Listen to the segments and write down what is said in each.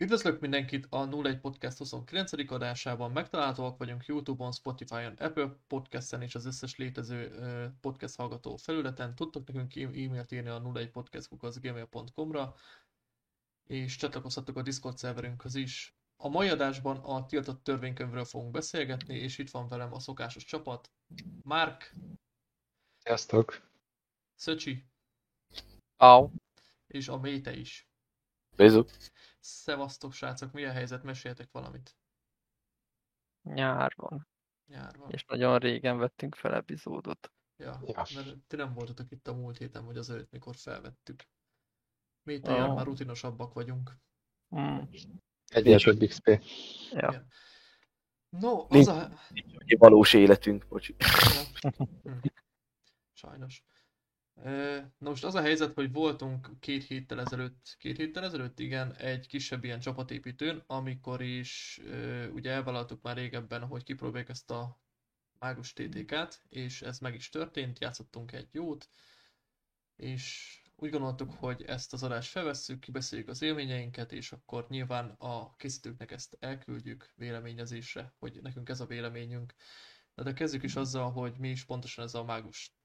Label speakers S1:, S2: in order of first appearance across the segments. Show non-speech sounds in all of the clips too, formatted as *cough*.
S1: Üdvözlök mindenkit a 01 Podcast 29. adásában. Megtalálhatóak vagyunk YouTube-on, Spotify-on, Apple Podcast-en és az összes létező podcast hallgató felületen. Tudtok nekünk e-mailt írni a 01 podcast.gmail.com-ra és csatlakozhatok a Discord szerverünkhöz is. A mai adásban a tiltott törvénykönyvről fogunk beszélgetni, és itt van velem a szokásos csapat. Márk.
S2: Sziasztok.
S1: Szöcsi.
S3: Au.
S1: És a Méte is.
S3: Bizu.
S1: Szevasztok srácok, mi a helyzet? Meséljetek valamit.
S3: Nyár van.
S1: Nyár van.
S3: És nagyon régen vettünk fel epizódot.
S1: Ja,
S2: Ja.
S1: mert ti nem voltatok itt a múlt héten, vagy az előtt, mikor felvettük. Mi oh.
S3: Ó.
S1: már rutinosabbak vagyunk.
S3: Mm.
S2: Egyes vagy XP.
S3: Ja.
S1: Igen. No, az
S3: Nincs-
S1: a...
S3: Egy valós életünk, bocsi.
S1: Ja. Hm. Sajnos. Na most az a helyzet, hogy voltunk két héttel ezelőtt, két héttel ezelőtt, igen, egy kisebb ilyen csapatépítőn, amikor is ugye elvállaltuk már régebben, hogy kipróbáljuk ezt a mágus TTK-t, és ez meg is történt, játszottunk egy jót, és úgy gondoltuk, hogy ezt az adást felvesszük, kibeszéljük az élményeinket, és akkor nyilván a készítőknek ezt elküldjük véleményezésre, hogy nekünk ez a véleményünk. Na de kezdjük is azzal, hogy mi is pontosan ez a mágus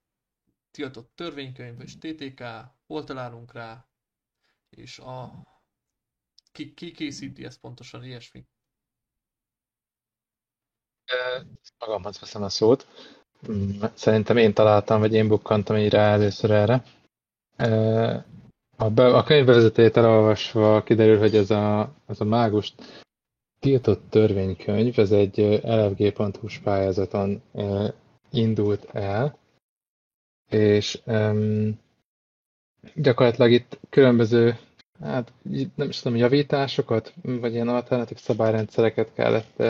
S1: tiltott törvénykönyv és TTK, hol találunk rá, és a ki, ki készíti ezt pontosan, ilyesmi.
S2: Magamhoz veszem a szót. Mm, Szerintem én találtam, vagy én bukkantam így rá először erre. A, be, a könyvbevezetőjét elolvasva kiderül, hogy ez a, ez a mágus tiltott törvénykönyv, ez egy ö, lfg.hu-s pályázaton indult el, és um, gyakorlatilag itt különböző, hát nem is tudom, javításokat, vagy ilyen alternatív szabályrendszereket kellett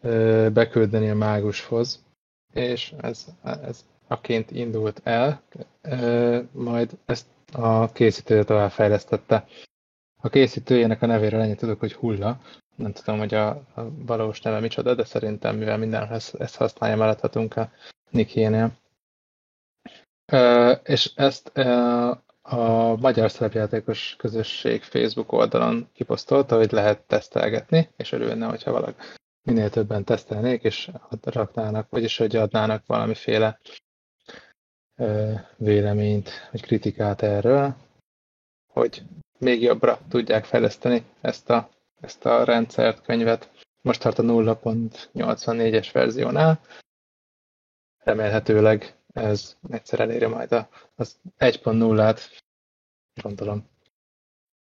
S2: ö, beküldeni a mágushoz, és ez, ez aként indult el, ö, majd ezt a készítője továbbfejlesztette. A készítőjének a nevéről ennyit tudok, hogy Hulla. Nem tudom, hogy a, a valós neve micsoda, de szerintem, mivel mindenhol ezt, ezt használja, maradhatunk a Nikénél. És ezt a Magyar Szerepjátékos Közösség Facebook oldalon kiposztolta, hogy lehet tesztelgetni, és örülne, hogyha valaki minél többen tesztelnék, és raknának, vagyis hogy adnának valamiféle véleményt, vagy kritikát erről, hogy még jobbra tudják fejleszteni ezt a, ezt a rendszert, könyvet. Most tart a 0.84-es verziónál. Remélhetőleg ez egyszer eléri majd a, az 1.0-át, gondolom.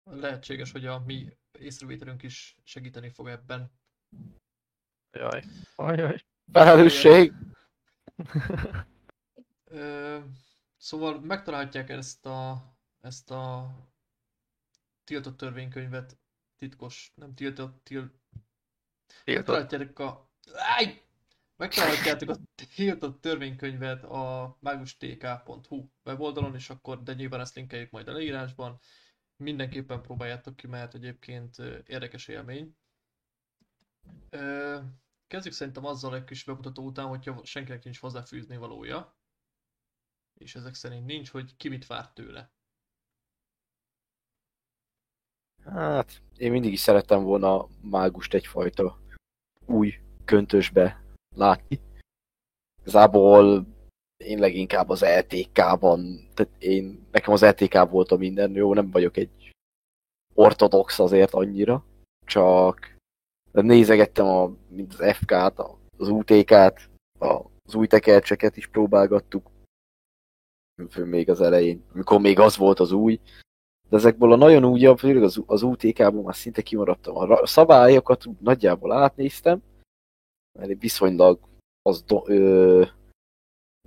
S1: Lehetséges, hogy a mi észrevételünk is segíteni fog ebben.
S3: Jaj. Ajaj.
S4: Felelősség!
S1: Ö, szóval megtalálhatják ezt a, ezt a tiltott törvénykönyvet, titkos, nem tiltott, til,
S3: Tiltott.
S1: megtalálhatjátok a, áj! Megtalálhatjátok a tiltott törvénykönyvet a magustk.hu weboldalon, és akkor, de nyilván ezt linkeljük majd a leírásban. Mindenképpen próbáljátok ki, mert egyébként érdekes élmény. Kezdjük szerintem azzal egy kis bemutató után, hogyha senkinek nincs hozzáfűzni valója. És ezek szerint nincs, hogy ki mit várt tőle.
S4: Hát, én mindig is szerettem volna mágust egyfajta új köntösbe látni. Igazából én leginkább az LTK-ban, tehát én, nekem az LTK volt a minden, jó, nem vagyok egy ortodox azért annyira, csak nézegettem a, mint az FK-t, az UTK-t, az új tekercseket is próbálgattuk, még az elején, amikor még az volt az új, de ezekből a nagyon újabb, főleg az, az UTK-ból már szinte kimaradtam. A szabályokat nagyjából átnéztem, viszonylag az, do, ö,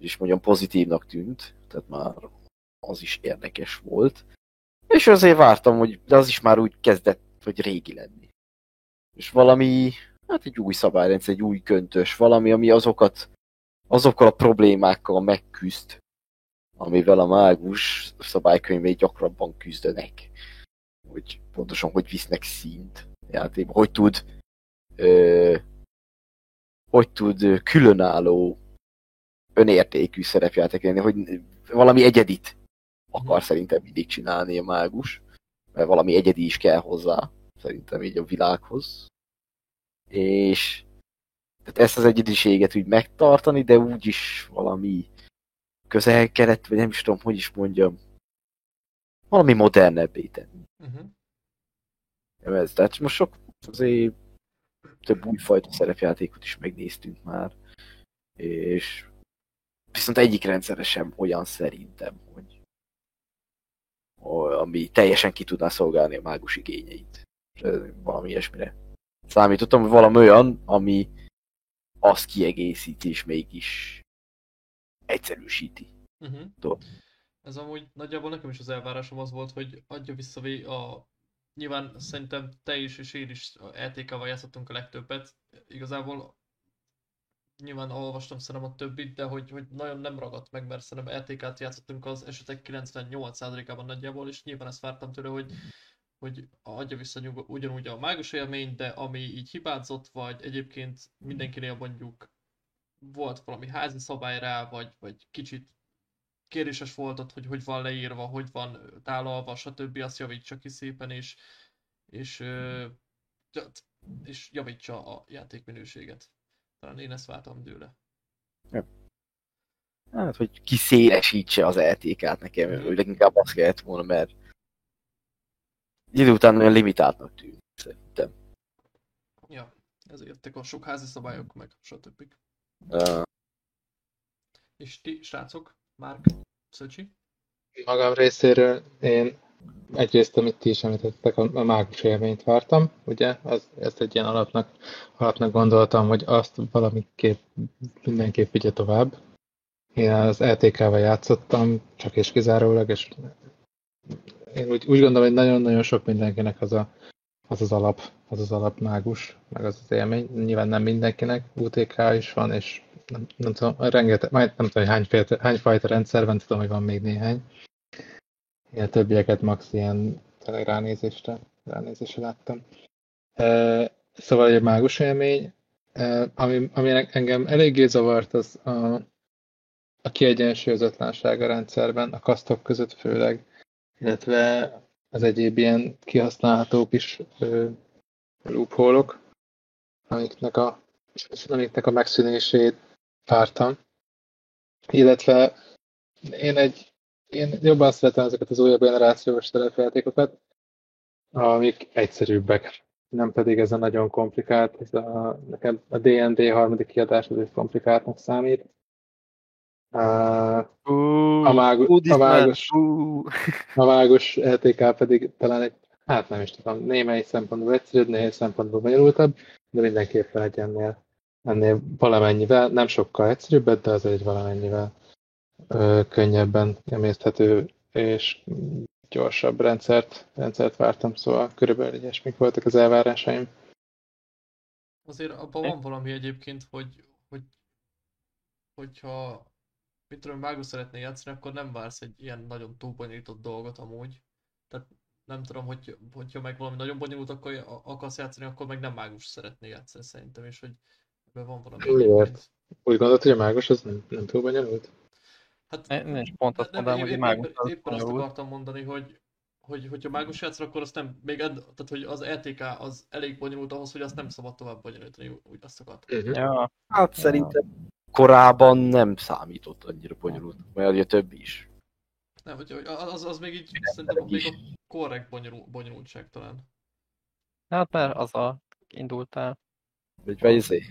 S4: is mondjam, pozitívnak tűnt, tehát már az is érdekes volt. És azért vártam, hogy de az is már úgy kezdett, hogy régi lenni. És valami, hát egy új szabályrendszer, egy új köntös, valami, ami azokat, azokkal a problémákkal megküzd, amivel a mágus szabálykönyvei gyakrabban küzdenek. Hogy pontosan hogy visznek színt játékba, hogy tud ö, hogy tud különálló önértékű szerepjáték lenni, hogy valami egyedit akar szerintem mindig csinálni a mágus, mert valami egyedi is kell hozzá. szerintem így a világhoz. És tehát ezt az egyediséget úgy megtartani, de úgy is valami közel-kelet, vagy nem is tudom, hogy is mondjam, valami modernebbé tenni.
S1: Uh-huh.
S4: Ez, tehát most sok azért több újfajta szerepjátékot is megnéztünk már, és viszont egyik rendszere sem olyan szerintem, hogy ami teljesen ki tudná szolgálni a mágus igényeit. Valami ilyesmire számítottam, hogy valami olyan, ami azt kiegészíti, és mégis egyszerűsíti.
S1: Uh-huh. Ez amúgy nagyjából nekem is az elvárásom az volt, hogy adja vissza a... Nyilván szerintem te is és én is LTK-val játszottunk a legtöbbet. Igazából nyilván olvastam szerintem a többit, de hogy, hogy nagyon nem ragadt meg, mert szerintem LTK-t játszottunk az esetek 98%-ában nagyjából, és nyilván ezt vártam tőle, hogy hogy adja vissza nyug- ugyanúgy a mágus élményt, de ami így hibázott, vagy egyébként mindenkinél mondjuk volt valami házi szabály rá, vagy, vagy kicsit kérdéses volt ott, hogy hogy van leírva, hogy van tálalva, stb. azt javítsa ki szépen, és, és, és javítsa a játékminőséget. Talán én ezt vártam tőle.
S4: Ja. Hát, hogy kiszélesítse az LTK-t nekem, mm. hogy leginkább azt kellett volna, mert idő után olyan limitáltnak tűnik, szerintem.
S1: Ja, ezért jöttek a sok házi szabályok, meg stb.
S4: Uh.
S1: És ti, srácok, Márk, Szöcsi?
S2: Magam részéről én egyrészt, amit ti is említettek, a, a mágus élményt vártam, ugye, az, ezt egy ilyen alapnak, alapnak gondoltam, hogy azt valamiképp mindenképp vigye tovább. Én az LTK-val játszottam, csak és kizárólag, és én úgy, úgy gondolom, hogy nagyon-nagyon sok mindenkinek az, a, az az alap, az az alap mágus, meg az az élmény. Nyilván nem mindenkinek, UTK is van, és nem, nem tudom, rengeteg, majd nem tudom, hogy hány, fél, hány fajta rendszer van, tudom, hogy van még néhány. Ilyen többieket max ilyen tényleg ránézésre, ránézésre láttam. E, szóval egy mágus élmény, e, ami, ami engem eléggé zavart, az a, a kiegyensúlyozatlanság a rendszerben, a kasztok között főleg illetve az egyéb ilyen kihasználható kis loopholok, amiknek a, amiknek a megszűnését vártam. Illetve én egy én jobban szeretem ezeket az újabb generációs terepjátékokat, amik egyszerűbbek, nem pedig ez a nagyon komplikált, ez a, nekem a D&D harmadik kiadás az egy komplikáltnak számít, a, mágus, a, mágus, a mágus LTK pedig talán egy, hát nem is tudom, némely szempontból egyszerűbb, néhány szempontból bonyolultabb, de mindenképpen egy ennél, ennél valamennyivel, nem sokkal egyszerűbb, de az egy valamennyivel ö, könnyebben emészthető és gyorsabb rendszert, rendszert vártam, szóval körülbelül ilyesmik voltak az elvárásaim.
S1: Azért abban van valami egyébként, hogy, hogy hogyha mit tudom, mágus szeretné játszani, akkor nem vársz egy ilyen nagyon túlbonyolított dolgot amúgy. Tehát nem tudom, hogy, hogyha meg valami nagyon bonyolult akkor akarsz játszani, akkor meg nem mágus szeretné játszani szerintem, és hogy ebben van valami.
S2: Miért? Úgy gondolod, hogy a mágus az nem, nem túl bonyolult?
S3: Hát, én is pont azt mondanám, hogy a mágus éppen,
S1: az éppen azt akartam mondani, hogy, hogy hogyha mágus játszol, akkor azt nem, még ed, tehát hogy az LTK az elég bonyolult ahhoz, hogy azt nem szabad tovább bonyolítani, úgy azt akartam.
S4: Uh-huh. Ja. Hát ja. szerintem korábban nem számított annyira bonyolult, mert ugye többi is.
S1: Nem, hogy az, az még így szerintem még a korrekt bonyolul, bonyolultság talán.
S3: Hát mert az a indultál.
S4: Vagy vagy izé.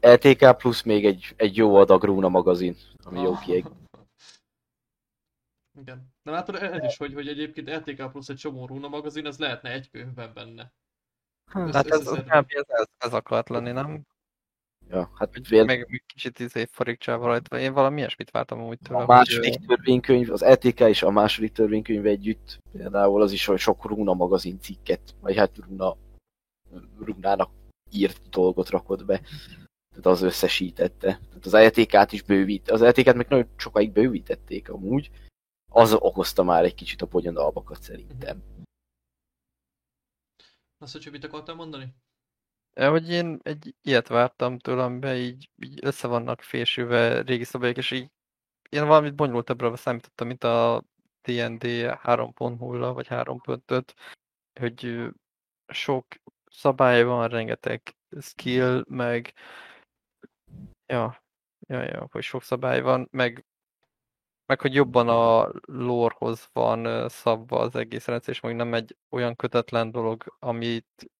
S4: LTK plusz még egy, egy jó adag Runa magazin, ami ah. jó kieg.
S1: Igen. De látod, ez is, hogy, hogy egyébként LTK plusz egy csomó Runa magazin, ez lehetne egy könyvben benne.
S3: Hát ez, ez, ez, ez, akart lenni, nem?
S4: Ja, hát
S3: vél... meg, meg kicsit izé farigcsával rajta. Én valami ilyesmit vártam úgy tőle.
S4: A második hogy... törvénykönyv, az ETK és a második törvénykönyv együtt, például az is, hogy sok Runa magazin cikket, vagy hát Runa, Runának írt dolgot rakott be. Tehát az összesítette. Tehát az ETK-t is bővít. Az ETK-t meg nagyon sokáig bővítették amúgy. Az okozta már egy kicsit a pogyandalmakat szerintem.
S1: Azt, hogy mit akartál mondani?
S3: Hogy én egy ilyet vártam tőle, amiben így, így össze vannak fésülve régi szabályok, és így én valamit bonyolultabbra számítottam, mint a D&D 3.0 vagy 3.5, hogy sok szabály van, rengeteg skill, meg ja, ja, ja, hogy sok szabály van, meg meg hogy jobban a lore-hoz van szabva az egész rendszer, és még nem egy olyan kötetlen dolog, amit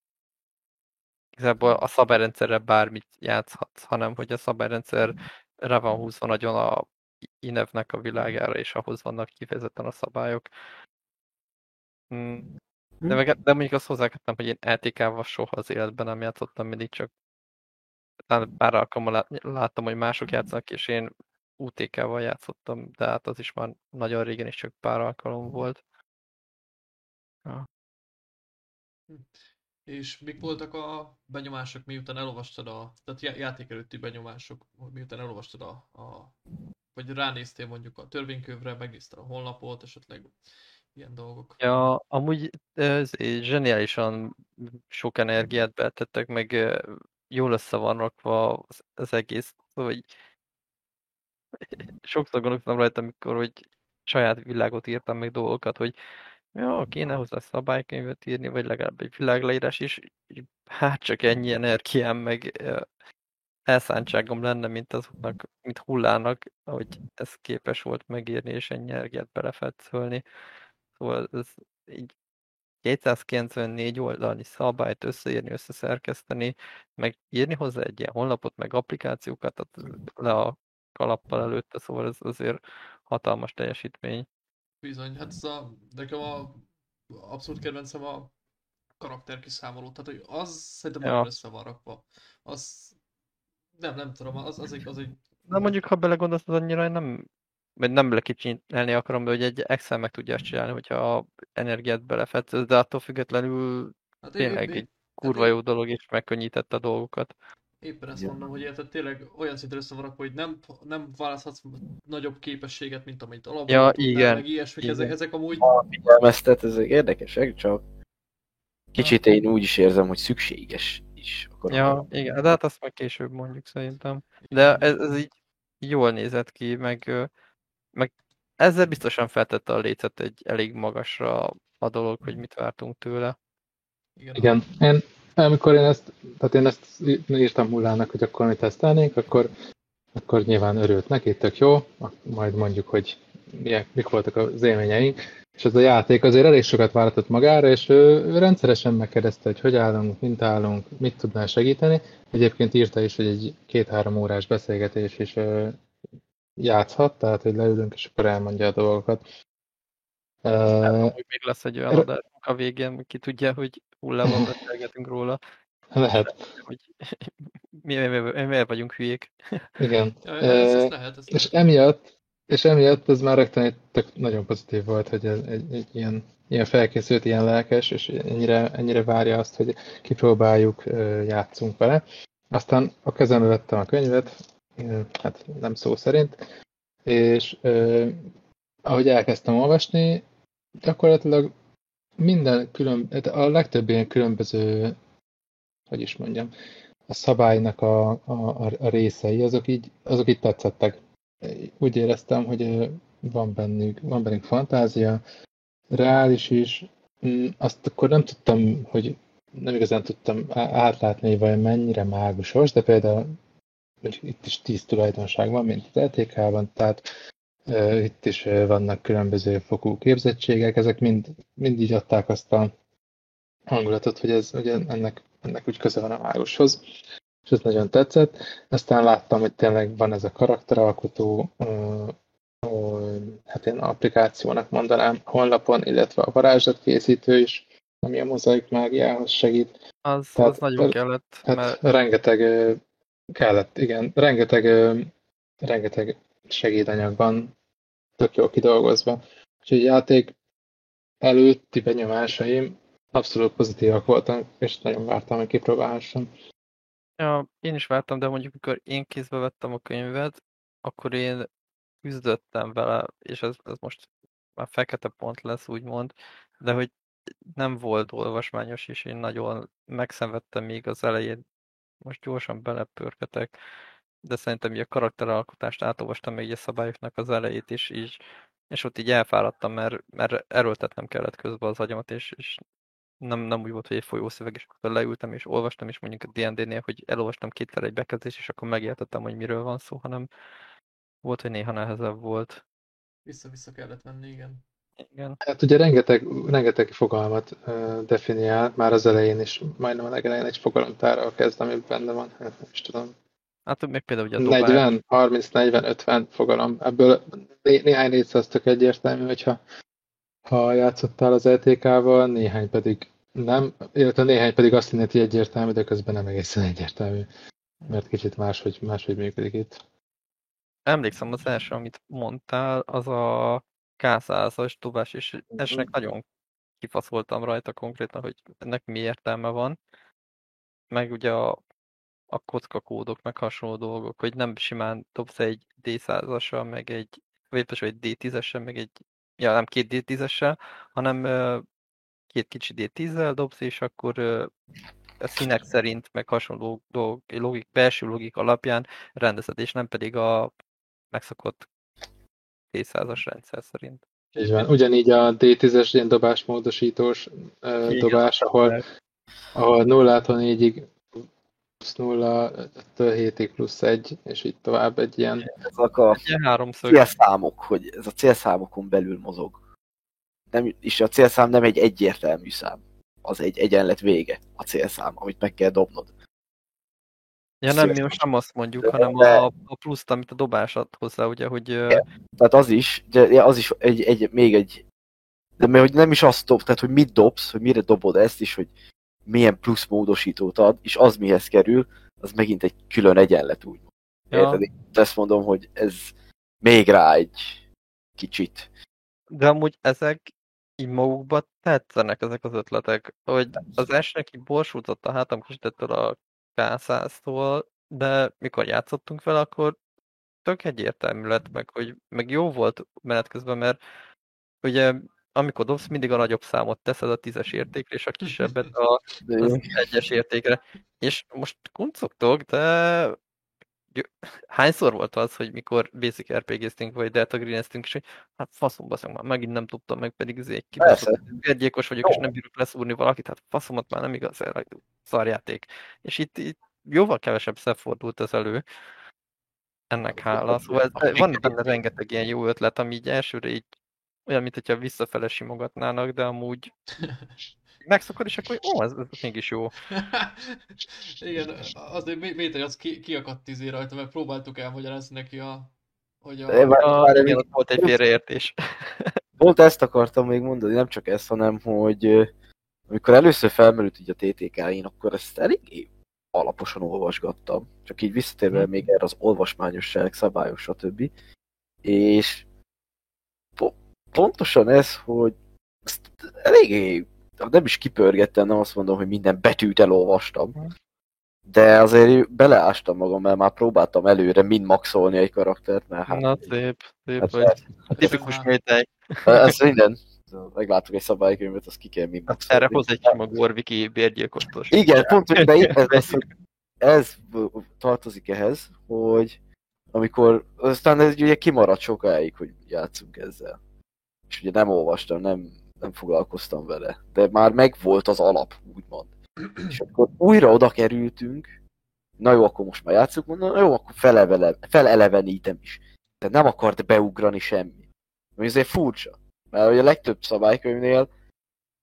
S3: igazából a szabályrendszerre bármit játszhatsz, hanem hogy a szabályrendszer rá van húzva nagyon a inevnek a világára, és ahhoz vannak kifejezetten a szabályok. Mm, De, meg, de mondjuk azt hozzáköttem, hogy én LTK-val soha az életben nem játszottam, mindig csak talán pár alkalommal lát- láttam, hogy mások játszanak, és én UTK-val játszottam, de hát az is már nagyon régen is csak pár alkalom volt.
S1: És mik voltak a benyomások, miután elolvastad a, tehát já- játék előtti benyomások, miután elolvastad a, a vagy ránéztél mondjuk a törvénykövre, megnézted a honlapot, esetleg ilyen dolgok.
S3: Ja, amúgy ez zseniálisan sok energiát betettek, meg jól össze van rakva az, az egész, szóval sokszor gondolkoztam rajta, amikor hogy saját világot írtam meg dolgokat, hogy ja, kéne hozzá szabálykönyvet írni, vagy legalább egy világleírás is, hát csak ennyi energiám, meg elszántságom lenne, mint azoknak, mint hullának, hogy ez képes volt megírni, és ennyi energiát belefetszölni. Szóval ez így 294 oldalnyi szabályt összeírni, összeszerkeszteni, meg írni hozzá egy ilyen honlapot, meg applikációkat, tehát le a kalappal előtte, szóval ez azért hatalmas teljesítmény.
S1: Bizony, hát ez a, nekem a abszolút kedvencem a karakterkiszámoló, tehát hogy az szerintem
S3: Ja.
S1: össze van rakva. Az, nem, nem tudom, az, az, egy, az egy,
S3: Na mondjuk, ha belegondolsz, az annyira nem, vagy nem lekicsinelni akarom, de hogy egy Excel meg tudja azt csinálni, hogyha energiát belefetsz, de attól függetlenül
S1: hát
S3: tényleg
S1: épp-
S3: egy kurva jó dolog, és megkönnyítette a dolgokat.
S1: Éppen ezt mondom, hogy érted, tényleg olyan szinten össze van hogy nem, nem választhatsz nagyobb képességet, mint amit alapban
S3: Ja,
S1: tudnál,
S3: igen,
S1: meg ilyesmik,
S3: igen.
S1: ezek, ezek amúgy,
S4: Figyelmeztet, ezek érdekesek, csak kicsit én úgy is érzem, hogy szükséges is. Akkor
S3: Ja, igen, de hát azt majd később mondjuk szerintem. De ez, ez így jól nézett ki, meg, meg ezzel biztosan feltette a lécet egy elég magasra a dolog, hogy mit vártunk tőle.
S1: igen,
S2: Igen, én, amikor én ezt, tehát én ezt írtam hullának, hogy akkor mi tesztelnénk, akkor, akkor nyilván örült neki, tök jó, majd mondjuk, hogy milyen, mik voltak az élményeink, és ez a játék azért elég sokat váratott magára, és ő, ő rendszeresen megkérdezte, hogy hogy állunk, mint állunk, mit tudnál segíteni. Egyébként írta is, hogy egy két-három órás beszélgetés is játszhat, tehát hogy leülünk, és akkor elmondja a dolgokat. Ö,
S3: Úgy még lesz egy olyan
S2: Erre-
S3: adásunk a végén, ki tudja, hogy hullában *laughs* beszélgetünk róla,
S2: lehet,
S3: hogy *laughs* mi, mi, mi, miért vagyunk hülyék. *laughs*
S2: igen.
S1: Ja, ez, ez lehet, ez
S2: És
S1: lehet.
S2: emiatt, és emiatt ez már rögtön egy tök nagyon pozitív volt, hogy egy, egy, egy ilyen, ilyen felkészült, ilyen lelkes, és ennyire, ennyire várja azt, hogy kipróbáljuk, játszunk vele. Aztán a kezembe vettem a könyvet, hát nem szó szerint, és ö, ahogy elkezdtem olvasni, gyakorlatilag minden külön, a legtöbb ilyen különböző, hogy is mondjam, a szabálynak a, a, a, részei, azok így, azok így tetszettek. Úgy éreztem, hogy van bennük, van bennük fantázia, reális is. Mm, Azt akkor nem tudtam, hogy nem igazán tudtam átlátni, hogy vajon mennyire mágusos, de például mondjuk itt is tíz tulajdonság van, mint az LTK-ban, tehát ö, itt is ö, vannak különböző fokú képzettségek, ezek mind, mind így adták azt a hangulatot, hogy, ez, hogy ennek, ennek úgy köze van a mágushoz, és ez nagyon tetszett. Aztán láttam, hogy tényleg van ez a karakteralkotó, ö, hát én applikációnak mondanám honlapon, illetve a varázslatkészítő is, ami a mozaik mágiához segít.
S3: Az,
S2: Tehát-
S3: az nagyon kellett,
S2: Hát
S3: mert
S2: rengeteg kellett, igen, rengeteg, rengeteg segédanyag van, tök jól kidolgozva. Úgyhogy játék előtti benyomásaim abszolút pozitívak voltak, és nagyon vártam, hogy kipróbálhassam.
S3: Ja, én is vártam, de mondjuk, amikor én kézbe vettem a könyvet, akkor én küzdöttem vele, és ez, ez most már fekete pont lesz, úgymond, de hogy nem volt olvasmányos, és én nagyon megszenvedtem még az elején. Most gyorsan belepörketek, de szerintem így a karakteralkotást átolvastam még a szabályoknak az elejét is, így, és ott így elfáradtam, mert, mert erőltetnem kellett közben az agyamat, és, és nem, nem úgy volt, hogy egy folyószöveg, és akkor leültem és olvastam, és mondjuk a D&D-nél, hogy elolvastam kétszer egy bekezdést, és akkor megértettem, hogy miről van szó, hanem volt, hogy néha nehezebb volt.
S1: Vissza-vissza kellett venni, igen.
S3: Igen.
S2: Hát ugye rengeteg, rengeteg fogalmat uh, definiál, már az elején is, majdnem a legelején egy fogalomtárral kezd, ami benne van, hát nem is tudom.
S3: Hát még például ugye a dobás.
S2: 40, 30, 40, 50 fogalom. Ebből né- néhány része az tök egyértelmű, hogyha ha játszottál az ETK-val, néhány pedig nem, illetve néhány pedig azt hinné, hogy egyértelmű, de közben nem egészen egyértelmű. Mert kicsit máshogy, máshogy működik itt.
S3: Emlékszem az első, amit mondtál, az a K100-as dobás, és esnek nagyon kifaszoltam rajta konkrétan, hogy ennek mi értelme van. Meg ugye a, a kockakódok, meg hasonló dolgok, hogy nem simán dobsz egy D100-assal, meg egy, vagy egy D10-essel, meg egy, ja nem két D10-essel, hanem ö, két kicsi D10-zel dobsz, és akkor a színek szerint, meg hasonló dolgok, logik, belső logik alapján rendezed, és nem pedig a megszokott D100-as rendszer szerint.
S2: Így van. Ugyanígy a D10-es ilyen dobásmódosítós uh,
S3: Igen,
S2: dobás, ahol, ahol 0-tól 4-ig plusz 0, 7-ig plusz 1, és így tovább egy ilyen.
S4: Ezek a
S3: háromszög.
S4: célszámok, hogy ez a célszámokon belül mozog. Nem, és a célszám nem egy egyértelmű szám. Az egy egyenlet vége, a célszám, amit meg kell dobnod.
S3: Ja nem, mi most nem azt mondjuk, hanem a, a pluszt, amit a dobás ad hozzá, ugye, hogy
S4: Igen. Tehát az is, de ja, az is egy, egy, még egy, de mert hogy nem is azt dob, tehát hogy mit dobsz, hogy mire dobod ezt is, hogy milyen plusz módosítót ad, és az mihez kerül, az megint egy külön egyenlet úgy.
S3: Ja.
S4: Érted? Én Ezt mondom, hogy ez még rá egy kicsit.
S3: de amúgy ezek így magukba tetszenek ezek az ötletek, hogy az esnek így borsúzott a hátam kicsit ettől a K100-tól, de mikor játszottunk vele, akkor tök egyértelmű lett meg, hogy meg jó volt menet közben, mert ugye amikor dobsz, mindig a nagyobb számot teszed a tízes értékre, és a kisebbet *laughs* a, az egyes értékre. És most kuncogtok, de hányszor volt az, hogy mikor Basic RPG-ztünk, vagy Delta Green-eztünk, és hogy hát faszom baszom, már megint nem tudtam meg, pedig ez egy kibaszott gyilkos vagyok, és nem bírok leszúrni valakit, hát faszomat már nem igaz, szarjáték. És itt, itt jóval kevesebb fordult ez elő, ennek hála. Szóval ez, van benne rengeteg ilyen jó ötlet, ami így elsőre így olyan, mint hogyha visszafele simogatnának, de amúgy *laughs* megszokod, és akkor ó, ez, ez mégis jó. *laughs*
S1: Igen, azért mi- Méter az ki, kiakadt izé rajta, mert próbáltuk elmagyarázni neki a, hogy a...
S4: De vár-
S3: A,
S4: várj,
S3: igen, ott volt egy félreértés. *laughs*
S4: Pont ezt akartam még mondani, nem csak ezt, hanem hogy amikor először felmerült így a TTK-én, akkor ezt eléggé alaposan olvasgattam. Csak így visszatérve
S3: Hm.
S4: még erre az olvasmányosság, szabályok, stb. És po- pontosan ez, hogy ezt eléggé nem is kipörgettem, nem azt mondom, hogy minden betűt elolvastam. De azért beleástam magam, mert már próbáltam előre mind maxolni egy karaktert, mert hát
S3: Na, szép, szép
S4: Hát
S3: vagy. Tipikus métej.
S4: ez minden. Meglátok egy szabálykönyvet, azt ki kell mind
S3: Hát
S4: maxolni.
S3: erre hoz egy sima Gorviki bérgyilkostos.
S4: Igen, pont, hogy ez, hogy ez tartozik ehhez, hogy amikor, aztán ez ugye kimaradt sokáig, hogy játszunk ezzel. És ugye nem olvastam, nem, nem foglalkoztam vele, de már megvolt az alap, úgymond. És akkor újra oda kerültünk, na jó, akkor most már játszunk, mondom, na jó, akkor felevele, felelevenítem is. De nem akart beugrani semmi. Ami azért furcsa. Mert ugye a legtöbb szabálykönyvnél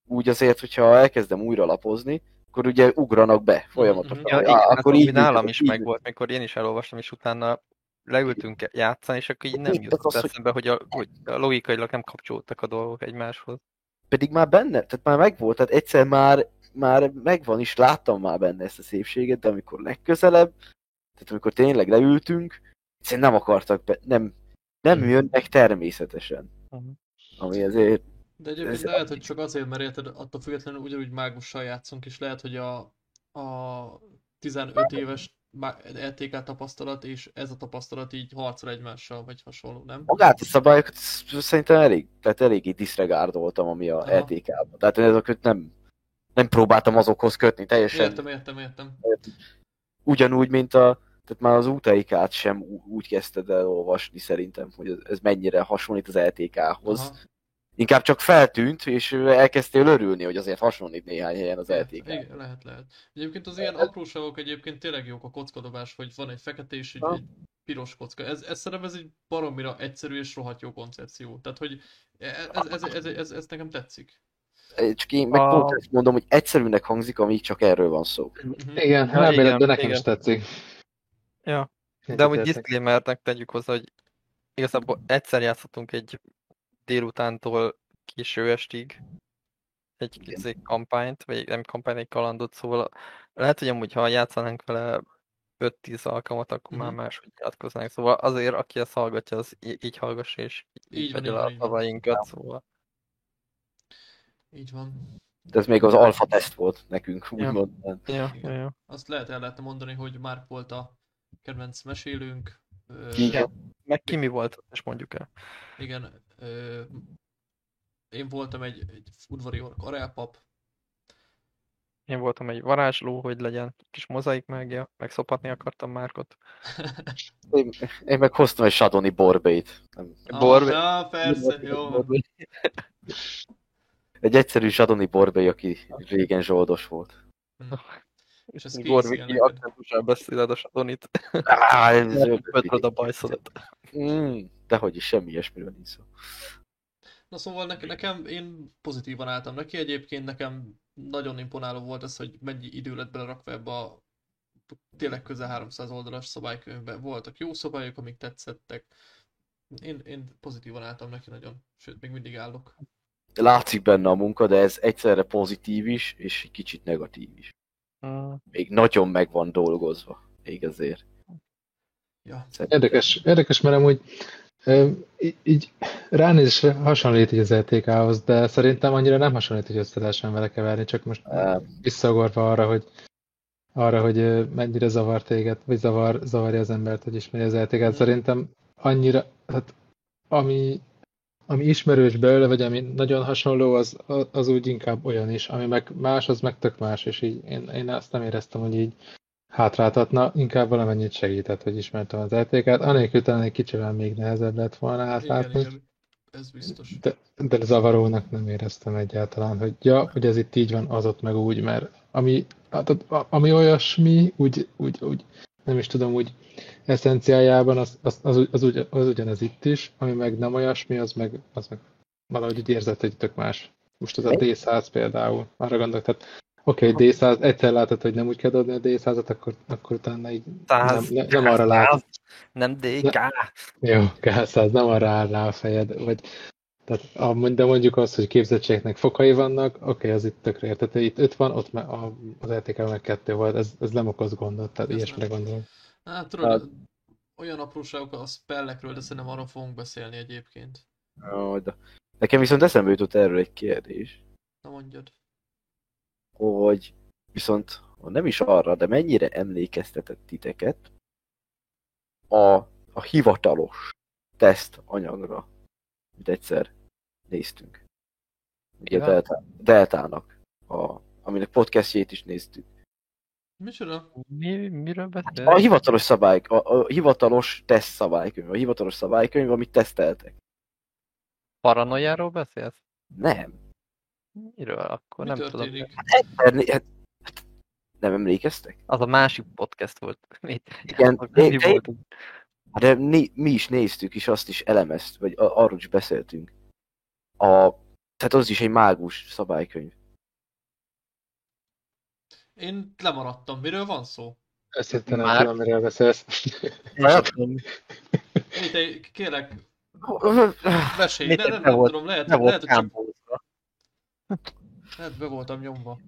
S4: úgy azért, hogyha elkezdem újra lapozni, akkor ugye ugranak be folyamatosan.
S3: Ja,
S4: Á,
S3: igen, hát
S4: akkor
S3: így nálam is
S4: így
S3: megvolt, mikor én is elolvastam, és utána leültünk játszani, és akkor így nem
S4: Itt
S3: jutott eszembe, hogy, a, hogy a logikailag nem kapcsolódtak a dolgok egymáshoz.
S4: Pedig már benne, tehát már megvolt, tehát egyszer már, már megvan is, láttam már benne ezt a szépséget, de amikor legközelebb, tehát amikor tényleg leültünk, egyszerűen nem akartak be, nem, nem
S2: Mhm.
S4: jönnek természetesen.
S3: Mhm.
S4: Ami azért,
S1: De egyébként
S4: Ez-
S1: lehet, hogy csak azért, mert érted, attól függetlenül ugyanúgy mágussal játszunk, és lehet, hogy a, a 15 éves ETK tapasztalat, és ez a tapasztalat így harcol egymással, vagy hasonló, nem?
S4: magát a szabályokat sz- szerintem elég, tehát eléggé diszregárdoltam, ami a. LTK-ban. Tehát én ezeket nem, nem próbáltam azokhoz kötni, teljesen
S1: Értem, értem, értem.
S4: ugyanúgy, mint a, tehát már az UTIK-t sem úgy kezdted el olvasni szerintem, hogy ez- ez mennyire hasonlít az LTK-hoz.
S1: Aha.
S4: Inkább csak feltűnt, és elkezdtél örülni, hogy azért hasonlít néhány helyen az LTK.
S1: Igen, lehet, lehet. Egyébként az ilyen apróságok egyébként tényleg jók a kockadobás, hogy van egy fekete és egy, egy piros kocka. Ez, ez szerintem ez egy baromira egyszerű és rohadt jó koncepció. Tehát, hogy ez, ez, ez, ez, ez, ez nekem tetszik.
S4: Csak én meg
S3: A-
S4: pont ezt mondom, hogy egyszerűnek hangzik, amíg csak erről van szó.
S1: Mhm.
S2: Igen,
S3: Ja,
S2: elméletben
S3: igen,
S2: nekem
S3: igen.
S2: is tetszik.
S3: Ja. De amúgy disclaimernek tegyük hozzá, hogy igazából egyszer játszhatunk egy délutántól késő estig egy izé kampányt, vagy nem kampányt, egy kalandot, szóval lehet, hogy amúgy ha játszanánk vele 5-10 alkalmat, akkor már
S1: Mhm.
S3: máshogy nyilatkoznánk. Szóval azért, aki ezt hallgatja, az í- így hallgassa, és
S1: Így
S3: így
S1: van,
S3: a szavainkat, szóval.
S1: Így van.
S4: De ez még az alfa teszt volt nekünk,
S3: Ja.
S4: úgymond.
S3: Ja, ja, ja.
S1: Azt lehet el lehetne mondani, hogy Mark volt a kedvenc mesélőnk. Ö,
S4: Igen.
S3: Meg ki mi volt, és mondjuk el.
S1: Igen. Ö, én voltam egy, egy udvari ork arelpap.
S3: Én voltam egy varázsló, hogy legyen kis mozaik mágia, meg szopatni akartam Márkot. *laughs*
S4: Én, én meg hoztam egy Shadoni borbét. Nem,
S3: Borbe-
S1: Ah, persze, jó.
S4: Egy egyszerű Shadoni borbé, aki régen zsoldos volt.
S1: És ez
S3: Gorviki akcentussal beszéled a Sadonit.
S4: Á, ez
S3: a bajszodat.
S4: Mm, dehogy is, semmi ilyesmiről nincs szó.
S1: Na szóval nekem, nekem, én pozitívan álltam neki, egyébként nekem nagyon imponáló volt az, hogy mennyi idő lett belerakva ebbe a tényleg közel 300 oldalas szabálykönyvbe. Voltak jó szabályok, amik tetszettek. Én, én pozitívan álltam neki nagyon, sőt, még mindig állok.
S4: Látszik benne a munka, de ez egyszerre pozitív is, és egy kicsit negatív is.
S3: Mm,
S4: Még nagyon meg van dolgozva. Még azért.
S1: Ja,
S2: Érdekes, érdekes, mert amúgy ö, í- így ránézésre hasonlít így az LTK-hoz, de szerintem annyira nem hasonlít, hogy össze lehessen vele keverni, csak most visszagorva arra, hogy arra, hogy mennyire zavar téged, vagy zavar, zavarja az embert, hogy ismeri az LTK-t. Szerintem annyira, hát ami, ami ismerős belőle, vagy ami nagyon hasonló, az, az úgy inkább olyan is, ami meg más, az meg tök más, és így én, én azt nem éreztem, hogy így hátráltatna, inkább valamennyit segített, hogy ismertem az LTK-t, anélkül talán egy kicsivel még nehezebb lett volna
S1: igen,
S2: átlátni,
S1: igen, ez biztos.
S2: de, de zavarónak nem éreztem egyáltalán, hogy ja, hogy ez itt így van, az ott meg úgy, mert ami, hát, a- ami olyasmi, úgy, úgy, úgy, nem is tudom, úgy eszenciájában az, az, az, az, ugy- az ugyanez itt is, ami meg nem olyasmi, az meg, az meg valahogy úgy érzett, hogy tök más. Most az a D100 például, arra gondolok, tehát oké, okay, D100, egyszer látod, hogy nem úgy kell dobni a D100-at, akkor, akkor utána így nem, nem, nem arra látod.
S3: Nem DK.
S2: Jó, K100, nem arra áll rá a fejed, vagy tehát, de mondjuk azt, hogy képzettségnek fokai vannak, oké, okay, az itt tökre értető. Itt öt van, ott a, az RTK meg kettő volt, ez, ez nem okoz gondot, tehát ilyesmire gondolom.
S1: Hát tudod, olyan apróságok a spellekről, de szerintem arról fogunk beszélni egyébként.
S4: Jaj, de... Nekem viszont eszembe jutott erről egy kérdés,
S1: Na mondjad.
S4: Hogy viszont nem is arra, de mennyire emlékeztetett titeket a, a hivatalos teszt anyagra, amit egyszer néztünk. Ugye
S3: Igen.
S4: Delta, Deltának, a, aminek podcastjét is néztük.
S1: Micsoda?
S3: Mi, miről beszél?
S4: A hivatalos szabály, a, a hivatalos teszt szabálykönyv, a hivatalos szabálykönyv, amit teszteltek.
S3: Paranoiáról beszélsz?
S4: Nem.
S3: Miről akkor?
S1: Mi
S3: nem tudom.
S1: történik?
S4: Hát, hát, nem emlékeztek?
S3: Az a másik podcast volt. *laughs* Mi,
S4: Igen,
S3: mi
S4: de- de-? De mi, mi is néztük, és azt is elemezt, vagy arról is beszéltünk. A, tehát az is egy mágus szabálykönyv.
S1: Én lemaradtam. Miről van szó?
S2: Őszintén nem tudom, miről beszélsz.
S1: Kérlek, mesélj. Ne, nem, nem tudom, lehet, lehet, hogy csak, lehet, be voltam nyomva.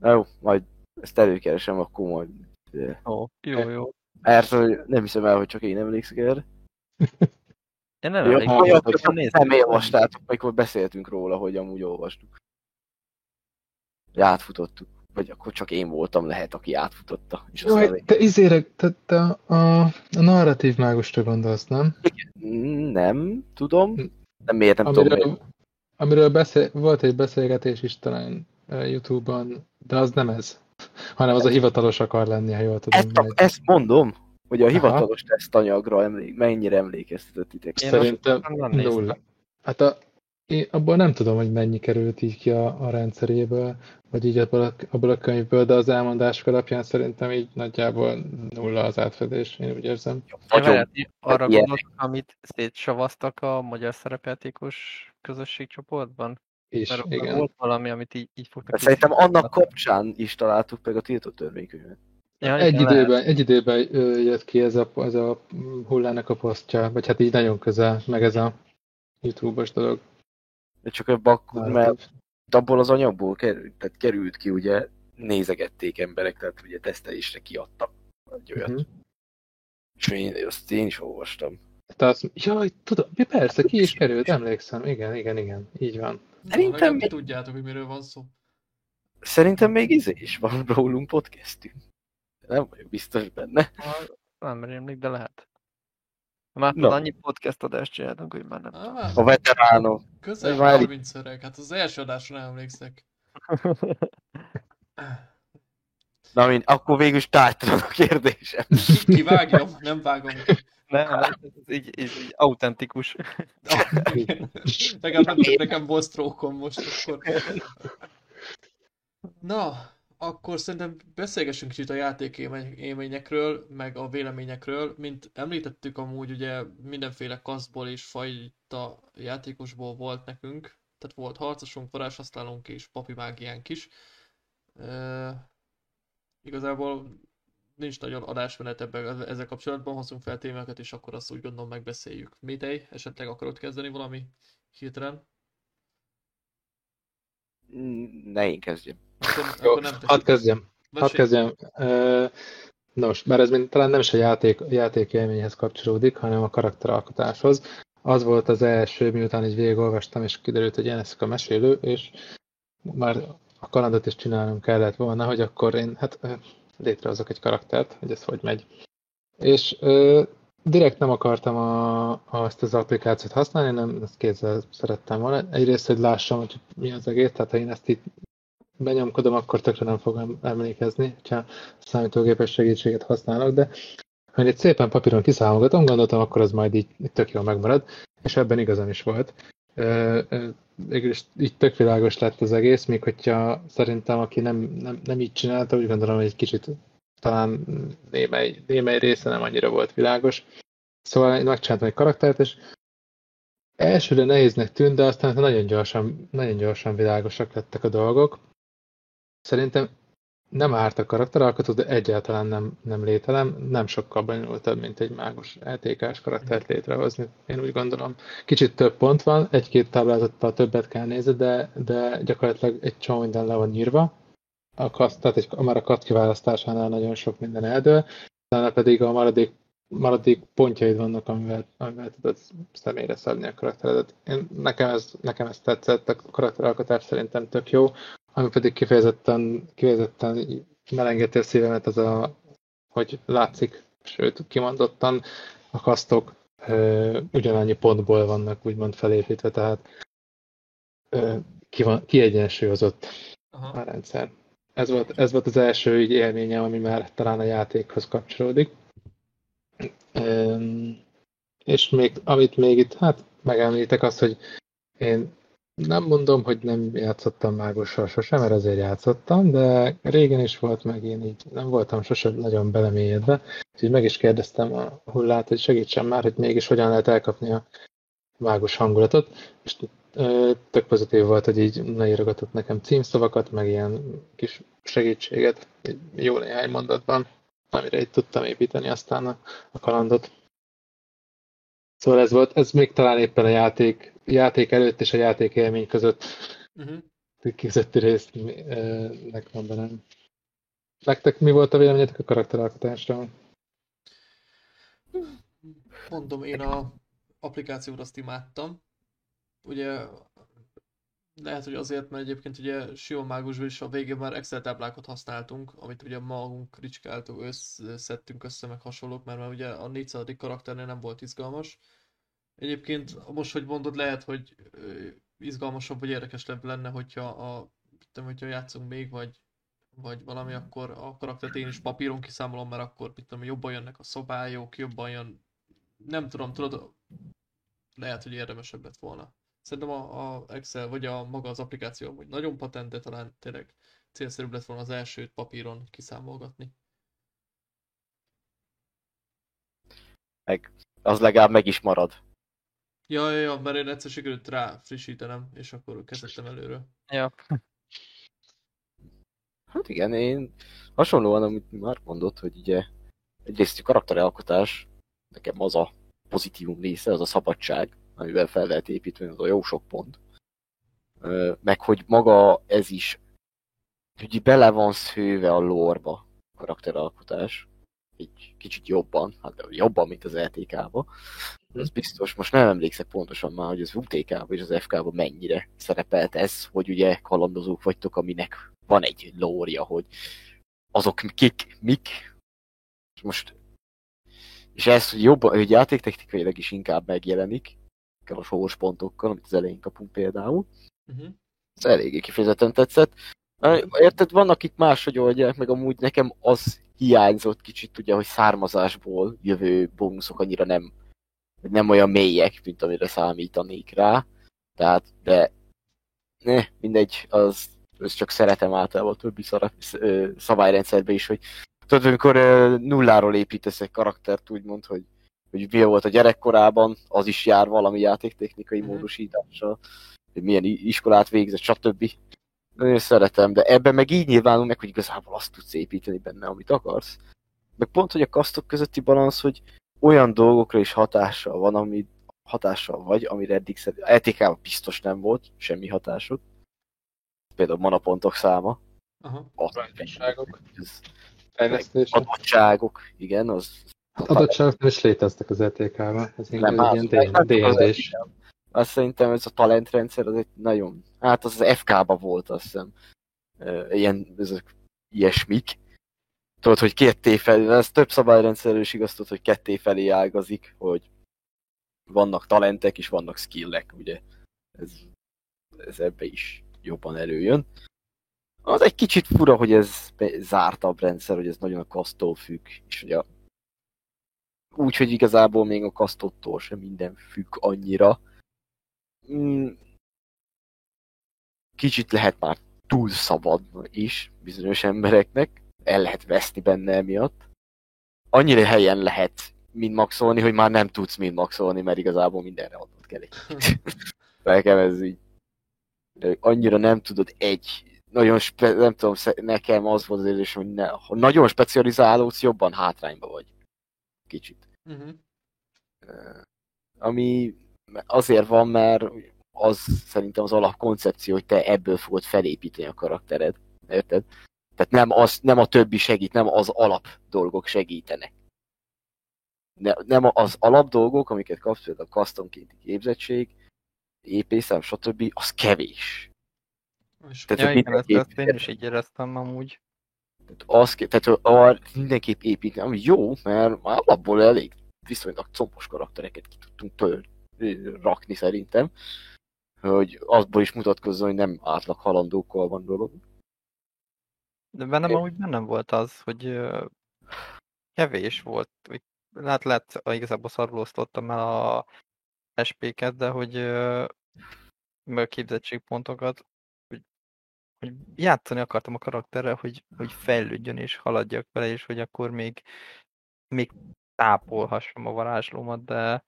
S4: Jó, majd ezt előkeresem, akkor majd...
S3: Ó, jó, jó.
S4: Mert nem hiszem el, hogy csak én emlékszek erre.
S3: Én nem
S4: Jó,
S3: emlékszem,
S4: nem olvastátok, amikor beszéltünk róla, hogy amúgy olvastuk. Hogy átfutottuk. Vagy akkor csak én voltam lehet, aki átfutotta. És aztán
S2: Jaj, te izére, te, te a, a, narratív mágusra gondolsz, nem?
S4: Mm, Nem, tudom. Nem miért nem tudom.
S2: Amiről, beszél, volt egy beszélgetés is talán Youtube-on, de az nem ez, hanem az a hivatalos akar lenni, ha jól tudom.
S4: Ezt, a, ezt mondom, hogy a
S2: Aha.
S4: hivatalos tesztanyagra emlék, mennyire emlékeztetett titeket.
S2: Szerintem nulla. Hát a, én abból nem tudom, hogy mennyi került így ki a, a rendszeréből, vagy így abból a, abból a könyvből, de az elmondások alapján szerintem így nagyjából nulla az átfedés, én úgy érzem.
S3: Ja,
S4: Nagyon
S3: arra gondoltok, amit szétsavaztak a magyar szerepjátékos közösségcsoportban?
S2: És
S3: Mert
S2: igen.
S3: volt valami, amit így, így fogtak.
S4: Szerintem annak kapcsán is találtuk meg a tiltott törvénykönyvet.
S3: Ja,
S2: Egy
S3: igen, lehet.
S2: időben, egy időben jött ki ez a, ez a hullának a posztja, vagy hát így nagyon közel, meg ez a YouTube-os dolog.
S4: De csak ebben akkor, mert abból az anyagból került, tehát került ki, ugye nézegették emberek, tehát ugye tesztelésre kiadtak egy olyat.
S2: Mhm.
S4: És én, azt én is olvastam.
S2: Te azt, jaj, tudom, mi persze, ki is került, emlékszem, igen, igen, igen, így van.
S4: Szerintem mi-
S1: tudjátok, hogy miről van szó.
S4: Szerintem még izé is van rólunk podcastünk. Nem vagyok biztos benne.
S3: Nem rémlik, de lehet. Már.
S4: Na.
S3: annyi podcast adást csináltunk, hogy már nem
S1: Á,
S3: tudom.
S4: A veteránok.
S1: közel
S4: már elég-
S1: 30 öreg, hát az első adásra nem emlékszek.
S4: Na, mind, akkor végül is a kérdésem.
S1: Ki, kivágjam, nem vágom ki.
S3: Nem, ez így, így, így autentikus. *laughs*
S1: Legalább nem nekem volt stroke most akkor. Na, akkor szerintem beszélgessünk kicsit a játék élmény- élményekről, meg a véleményekről. Mint említettük amúgy, ugye mindenféle kaszból és fajta játékosból volt nekünk. Tehát volt harcosunk, varázshasználónk és papi mágiánk is. E, igazából nincs nagyon adásmenet ebben ezzel kapcsolatban, hozunk fel témákat, és akkor azt úgy gondolom megbeszéljük. Métej, esetleg akarod kezdeni valami hirtelen?
S4: Ne én kezdjem.
S1: Akkor,
S2: Jó,
S1: akkor nem
S2: hadd
S1: teszik.
S2: kezdjem, hadd kezdjem. Nos, bár ez mind, talán nem is a játék, játék élményhez kapcsolódik, hanem a karakteralkotáshoz. Az volt az első, miután így végigolvastam, és kiderült, hogy én leszek a mesélő, és már a kalandot is csinálnom kellett volna, hogy akkor én hát létrehozok egy karaktert, hogy ez hogy megy. És ö, direkt nem akartam a, azt az applikációt használni, nem ezt kézzel szerettem volna. Egyrészt, hogy lássam, hogy mi az egész, tehát ha én ezt itt benyomkodom, akkor tökre nem fogom emlékezni, ha számítógépes segítséget használok, de én itt szépen papíron kiszámogatom, gondoltam, akkor az majd így, így tök jól megmarad, és ebben igazam is volt. Ö, Végülis így tök világos lett az egész, még hogyha szerintem, aki nem, nem, nem így csinálta, úgy gondolom, hogy egy kicsit talán némely, némely része nem annyira volt világos. Szóval én megcsináltam egy karaktert, és elsőre nehéznek tűnt, de aztán nagyon gyorsan, nagyon gyorsan világosak lettek a dolgok. Szerintem nem árt a karakteralkotó, de egyáltalán nem, nem lételem. Nem sokkal bonyolultabb, mint egy mágus LTK-s karaktert létrehozni. Én úgy gondolom. Kicsit több pont van, egy-két táblázattal többet kell nézni, de, de gyakorlatilag egy csomó minden le van írva. A kaszt, tehát egy, már a kaszt kiválasztásánál nagyon sok minden eldől, utána pedig a maradék, maradék pontjaid vannak, amivel, amivel tudod személyre szabni a karakteredet. Én, nekem, ez, nekem ez tetszett, a karakteralkotás szerintem tök jó, ami pedig kifejezetten, kifejezetten melengeti a szívemet, az a, hogy látszik, sőt, kimondottan a kasztok ö, ugyanannyi pontból vannak úgymond felépítve, tehát ö, ki van, kiegyensúlyozott a
S1: Aha.
S2: rendszer. Ez volt, ez volt az első így élményem, ami már talán a játékhoz kapcsolódik. Üm, és még, amit még itt, hát megemlítek azt, hogy én nem mondom, hogy nem játszottam mágussal sosem, mert azért játszottam, de régen is volt meg, én így nem voltam sosem nagyon belemélyedve. Úgyhogy meg is kérdeztem a hullát, hogy segítsen már, hogy mégis hogyan lehet elkapni a mágus hangulatot, és tök pozitív volt, hogy így leírogatott nekem címszavakat, meg ilyen kis segítséget, jó néhány mondatban, amire így tudtam építeni aztán a, a kalandot. Szóval ez volt, ez még talán éppen a játék, játék előtt és a játék élmény között
S1: Uh-huh.
S2: közötti résznek mondanám. Nektek mi volt a véleményetek a karakteralkotásról?
S1: Mondom, én a applikációt azt imádtam. Ugye lehet, hogy azért, mert egyébként ugye Sion Mágusban is a végén már Excel táblákat használtunk, amit ugye magunk ricskáltuk, össze, szedtünk össze, meg hasonlók, mert már ugye a 400. karakternél nem volt izgalmas. Egyébként most, hogy mondod, lehet, hogy izgalmasabb vagy érdekesebb lenne, hogyha a, tudom, hogyha játszunk még, vagy, vagy valami, akkor a karaktert én is papíron kiszámolom, mert akkor mit tudom, jobban jönnek a szobályok, jobban jön, nem tudom, tudod, lehet, hogy érdemesebb lett volna. Szerintem a, a Excel, vagy a maga az applikáció amúgy nagyon patent, de talán tényleg célszerűbb lett volna az elsőt papíron kiszámolgatni.
S4: Az legalább meg is marad.
S1: Ja, ja, ja, mert én egyszer sikerült rá frissítenem, és akkor kezdettem előről.
S3: Ja.
S4: Hát igen, én hasonlóan, amit már mondott, hogy ugye egyrészt a karakteralkotás, nekem az a pozitívum része, az a szabadság, amivel fel lehet építeni, az a jó sok pont. Meg hogy maga ez is, hogy bele van szőve a lórba a karakteralkotás, egy kicsit jobban, hát de jobban, mint az LTK-ba. Ez biztos, most nem emlékszek pontosan már, hogy az UTK-ba és az FK-ba mennyire szerepelt ez, hogy ugye kalandozók vagytok, aminek van egy lória, hogy azok kik, mik, és most és ez, hogy jobban, hogy játéktechnikailag is inkább megjelenik, a sós pontokkal, amit az elején kapunk például.
S1: Uh-huh.
S4: Ez eléggé kifejezetten tetszett. Ö, Érted, vannak itt máshogy oldják, meg amúgy nekem az hiányzott kicsit, ugye, hogy származásból jövő bónuszok annyira nem, nem olyan mélyek, mint amire számítanék rá. Tehát, de ne, mindegy, az, az csak szeretem általában a többi szara, sz- ö, szabályrendszerben is, hogy tudod, amikor nulláról építesz egy karaktert, úgymond, hogy, hogy mi volt a gyerekkorában, az is jár valami játéktechnikai
S1: Mhm.
S4: módosítással, hogy milyen iskolát végzett, stb. Nagyon szeretem, de ebben meg így nyilvánul meg, hogy igazából azt tudsz építeni benne, amit akarsz. Meg pont, hogy a kasztok közötti balansz, hogy olyan dolgokra is hatással van, ami hatással vagy, amire eddig szerint, ETK-ban biztos nem volt semmi hatásod. Például manapontok száma.
S1: Aha.
S2: Adottságok.
S4: adottságok, igen, az
S2: Hát adottságok nem is léteztek az ETK-ban. Ez
S4: Nem,
S2: egy ilyen
S4: hát-
S2: D&D-s.
S4: azt szerintem ez a talentrendszer az egy nagyon, hát az az FK-ba volt azt hiszem, ilyen, ezek ilyesmik. Tudod, hogy ketté felé, ez több szabályrendszerről is igaz, tudod, hogy ketté felé ágazik, hogy vannak talentek és vannak skillek, ugye. Ez, ez ebbe is jobban előjön. Az egy kicsit fura, hogy ez zártabb rendszer, hogy ez nagyon a kasztól függ, és hogy a úgy, hogy igazából még a kasztottól sem minden függ annyira. Mm, Kicsit lehet már túl szabad is bizonyos embereknek, el lehet veszni benne emiatt. Annyira helyen lehet mind maxolni, hogy már nem tudsz mind maxolni, mert igazából mindenre adnod kell egy. *laughs* Nekem ez így. De annyira nem tudod egy, nagyon spe, nem tudom, nekem az volt az érzés, hogy ne, ha nagyon specializálódsz, jobban hátrányba vagy. Kicsit.
S1: Uh-huh.
S4: Ami azért van, mert az szerintem az alapkoncepció, hogy te ebből fogod felépíteni a karaktered. Érted? Tehát nem, az, nem a többi segít, nem az alap dolgok segítenek. Ne, nem az alap dolgok, amiket kapsz, például a customkénti képzettség, épészem, stb., az kevés.
S1: És
S4: Tehát
S3: Ja, igen, ezt, ezt én is így éreztem amúgy.
S4: Az, tehát arra mindenképp építeni, ami jó, mert alapból elég viszonylag combos karaktereket ki tudtunk től rakni szerintem, hogy azból is mutatkozzon, hogy nem átlag halandókkal van dolog.
S3: De bennem
S4: Én-
S3: amúgy bennem volt az, hogy kevés volt. Hogy lehet, lehet, igazából szarul osztottam el a SP-ket, de hogy képzettségpontokat, hogy játszani akartam a karakterrel, hogy, hogy fejlődjön és haladjak vele, és hogy akkor még, még tápolhassam a varázslómat, de,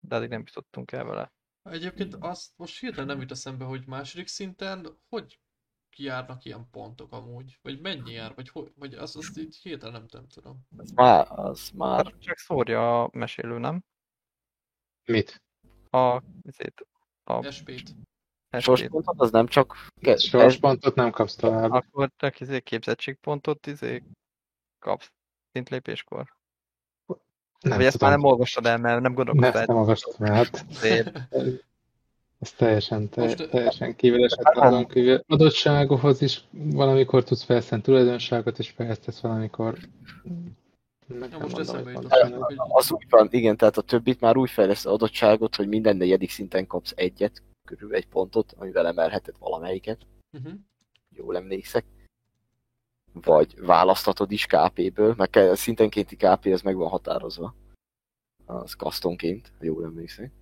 S3: de addig nem jutottunk el vele.
S1: Egyébként azt most hirtelen nem jut eszembe, hogy második szinten hogy járnak ilyen pontok amúgy? Vagy mennyi jár? Vagy, hogy, vagy azt, azt így hirtelen nem, nem tudom.
S4: Az már, az már
S3: Hát csak szórja a mesélő, nem?
S2: Mit?
S3: A, ezért, a
S1: SP-t.
S4: Sorspontot, az nem csak...
S2: Sorspontot nem kapsz tovább.
S3: Akkor csak izé képzettségpontot izé kapsz szintlépéskor.
S2: Nem
S3: Vagy ezt már
S2: tudom.
S3: nem olvastad el, mert nem
S2: Ne,
S3: gondolkodtál.
S2: nem olvastam hát
S3: Azért.
S2: ez teljesen, te,
S1: Most-
S2: teljesen kívül esett azon kívül. Adottságokhoz is valamikor tudsz fejleszteni tulajdonságot, és fejlesztesz valamikor. Meg
S1: Ja,
S2: nem
S1: most
S2: mondom, hogy
S4: Az úgy van, igen, tehát a többit már úgy fejlesz adottságot, hogy minden negyedik szinten kapsz egyet, körül egy pontot, amivel emelheted valamelyiket.
S1: uh-huh.
S4: jól emlékszek. Vagy választhatod is KP-ből, kell- szintenkénti KP az meg van határozva. Az customként, ha jól emlékszek.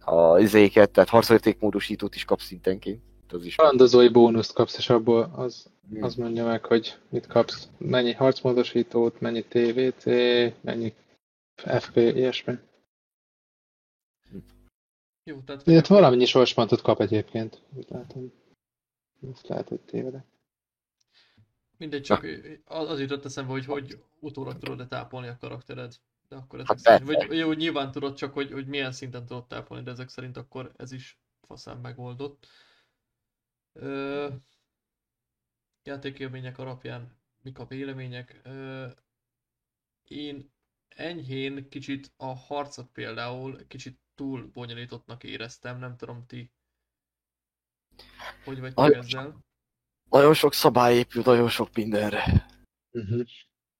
S4: a izéket, tehát harcértékmódosítót is kapsz szintenként. Az is.
S2: Kalandozói bónuszt kapsz, és abból az,
S4: Hmm.
S2: az mondja meg, hogy mit kapsz. Mennyi harcmódosítót, mennyi TVC, mennyi FP, ilyesmi.
S1: Jó, tehát
S2: Illetve valamennyi sorspontot kap egyébként. Úgy látom. Ezt lehet, hogy tévedek.
S1: mindegy, csak az, az jutott eszembe, hogy hogy utólag tudod-e tápolni a karaktered. De akkor ezek
S4: Hát
S1: szerint,
S4: persze.
S1: vagy jó, nyilván tudod, csak hogy, hogy milyen szinten tudod tápolni, de ezek szerint akkor ez is faszán megoldott. Ö, játékélmények alapján mik a vélemények? Ö, én enyhén kicsit a harcot például kicsit túl bonyolítottnak éreztem, nem tudom ti. Hogy vagytok
S4: Aj-
S1: ezzel?
S4: Nagyon sok szabály épül, nagyon sok mindenre.
S2: Uh-huh.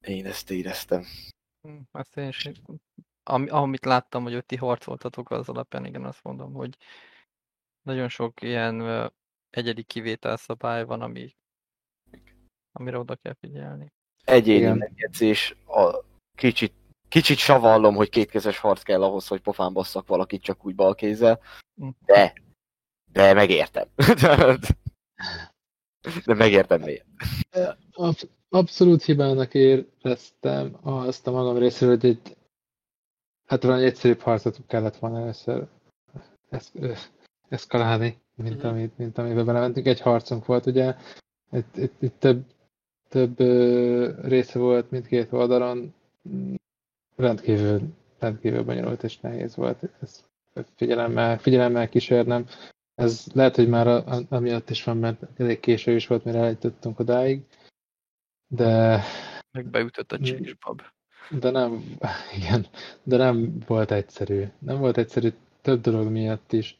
S4: Én ezt éreztem.
S3: Hm, Azt én is, ami, amit láttam, hogy ott ti harcoltatok, az alapján igen, azt mondom, hogy nagyon sok ilyen ö, egyedi kivételszabály van, ami, amire oda kell figyelni.
S4: Egyéni megjegyzés, a kicsit, kicsit savallom, hogy kétkezes harc kell ahhoz, hogy pofán basszak valakit csak úgy balkézzel,
S3: Hm.
S4: de, de megértem. de megértem miért.
S2: Absz- abszolút hibának éreztem azt a magam részéről, hogy egy hát valami egyszerűbb harcot kellett volna először esz, eszkalálni, mint,
S1: Mhm.
S2: amit, mint amiben belementünk. Egy harcunk volt, ugye, itt, itt, itt több, több része volt mindkét oldalon, Mm, rendkívül, rendkívül bonyolult és nehéz volt ezt figyelemmel, figyelemmel kísérnem. Ez lehet, hogy már a, a, amiatt is van, mert elég késő is volt, mire eljutottunk odáig, de,
S3: Meg beütött a csíksbab.
S2: de nem, igen, de nem volt egyszerű. Nem volt egyszerű több dolog miatt is.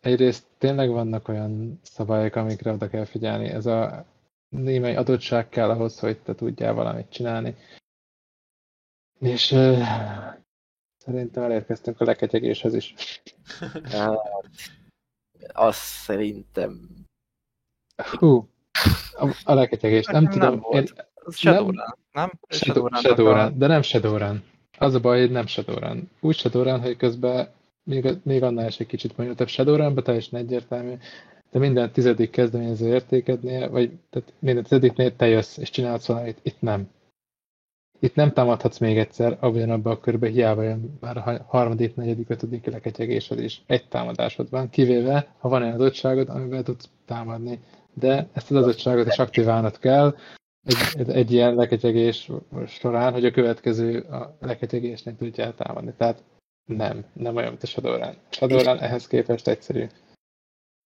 S2: Egyrészt tényleg vannak olyan szabályok, amikre oda kell figyelni. Ez a némely adottság kell ahhoz, hogy te tudjál valamit csinálni. És uh, szerintem elérkeztünk a leketyegéshez is. *laughs*
S4: Azt szerintem
S2: Hú, a, a leketyegés, nem
S3: nem
S2: tudom.
S3: volt.
S2: Én,
S3: Shadowrun, nem?
S2: Shadow,
S3: Shadowrunnak
S2: Shadowrun, de nem Shadowrun. Az a baj, hogy nem Shadowrun. Úgy Shadowrun, hogy közben még, még annál is egy kicsit bonyolultabb Shadowrunban teljesen egyértelmű, de minden tizedik kezdeményező értékednél, vagy tehát minden tizediknél te jössz és csinálsz valamit, itt nem. Itt nem támadhatsz még egyszer, ugyanabban a körben hiába jön már a ha- harmadik, negyedik, ötödik leketyegésed is. Egy támadásod van, kivéve, ha van egy adottságod, amivel tudsz támadni. De ezt az adottságot is aktiválnod kell, egy, egy ilyen leketyegés során, hogy a következő a leketyegésnek tudja támadni. Tehát nem, nem olyan, mint a Shadowrun. Shadowrun ehhez képest egyszerű.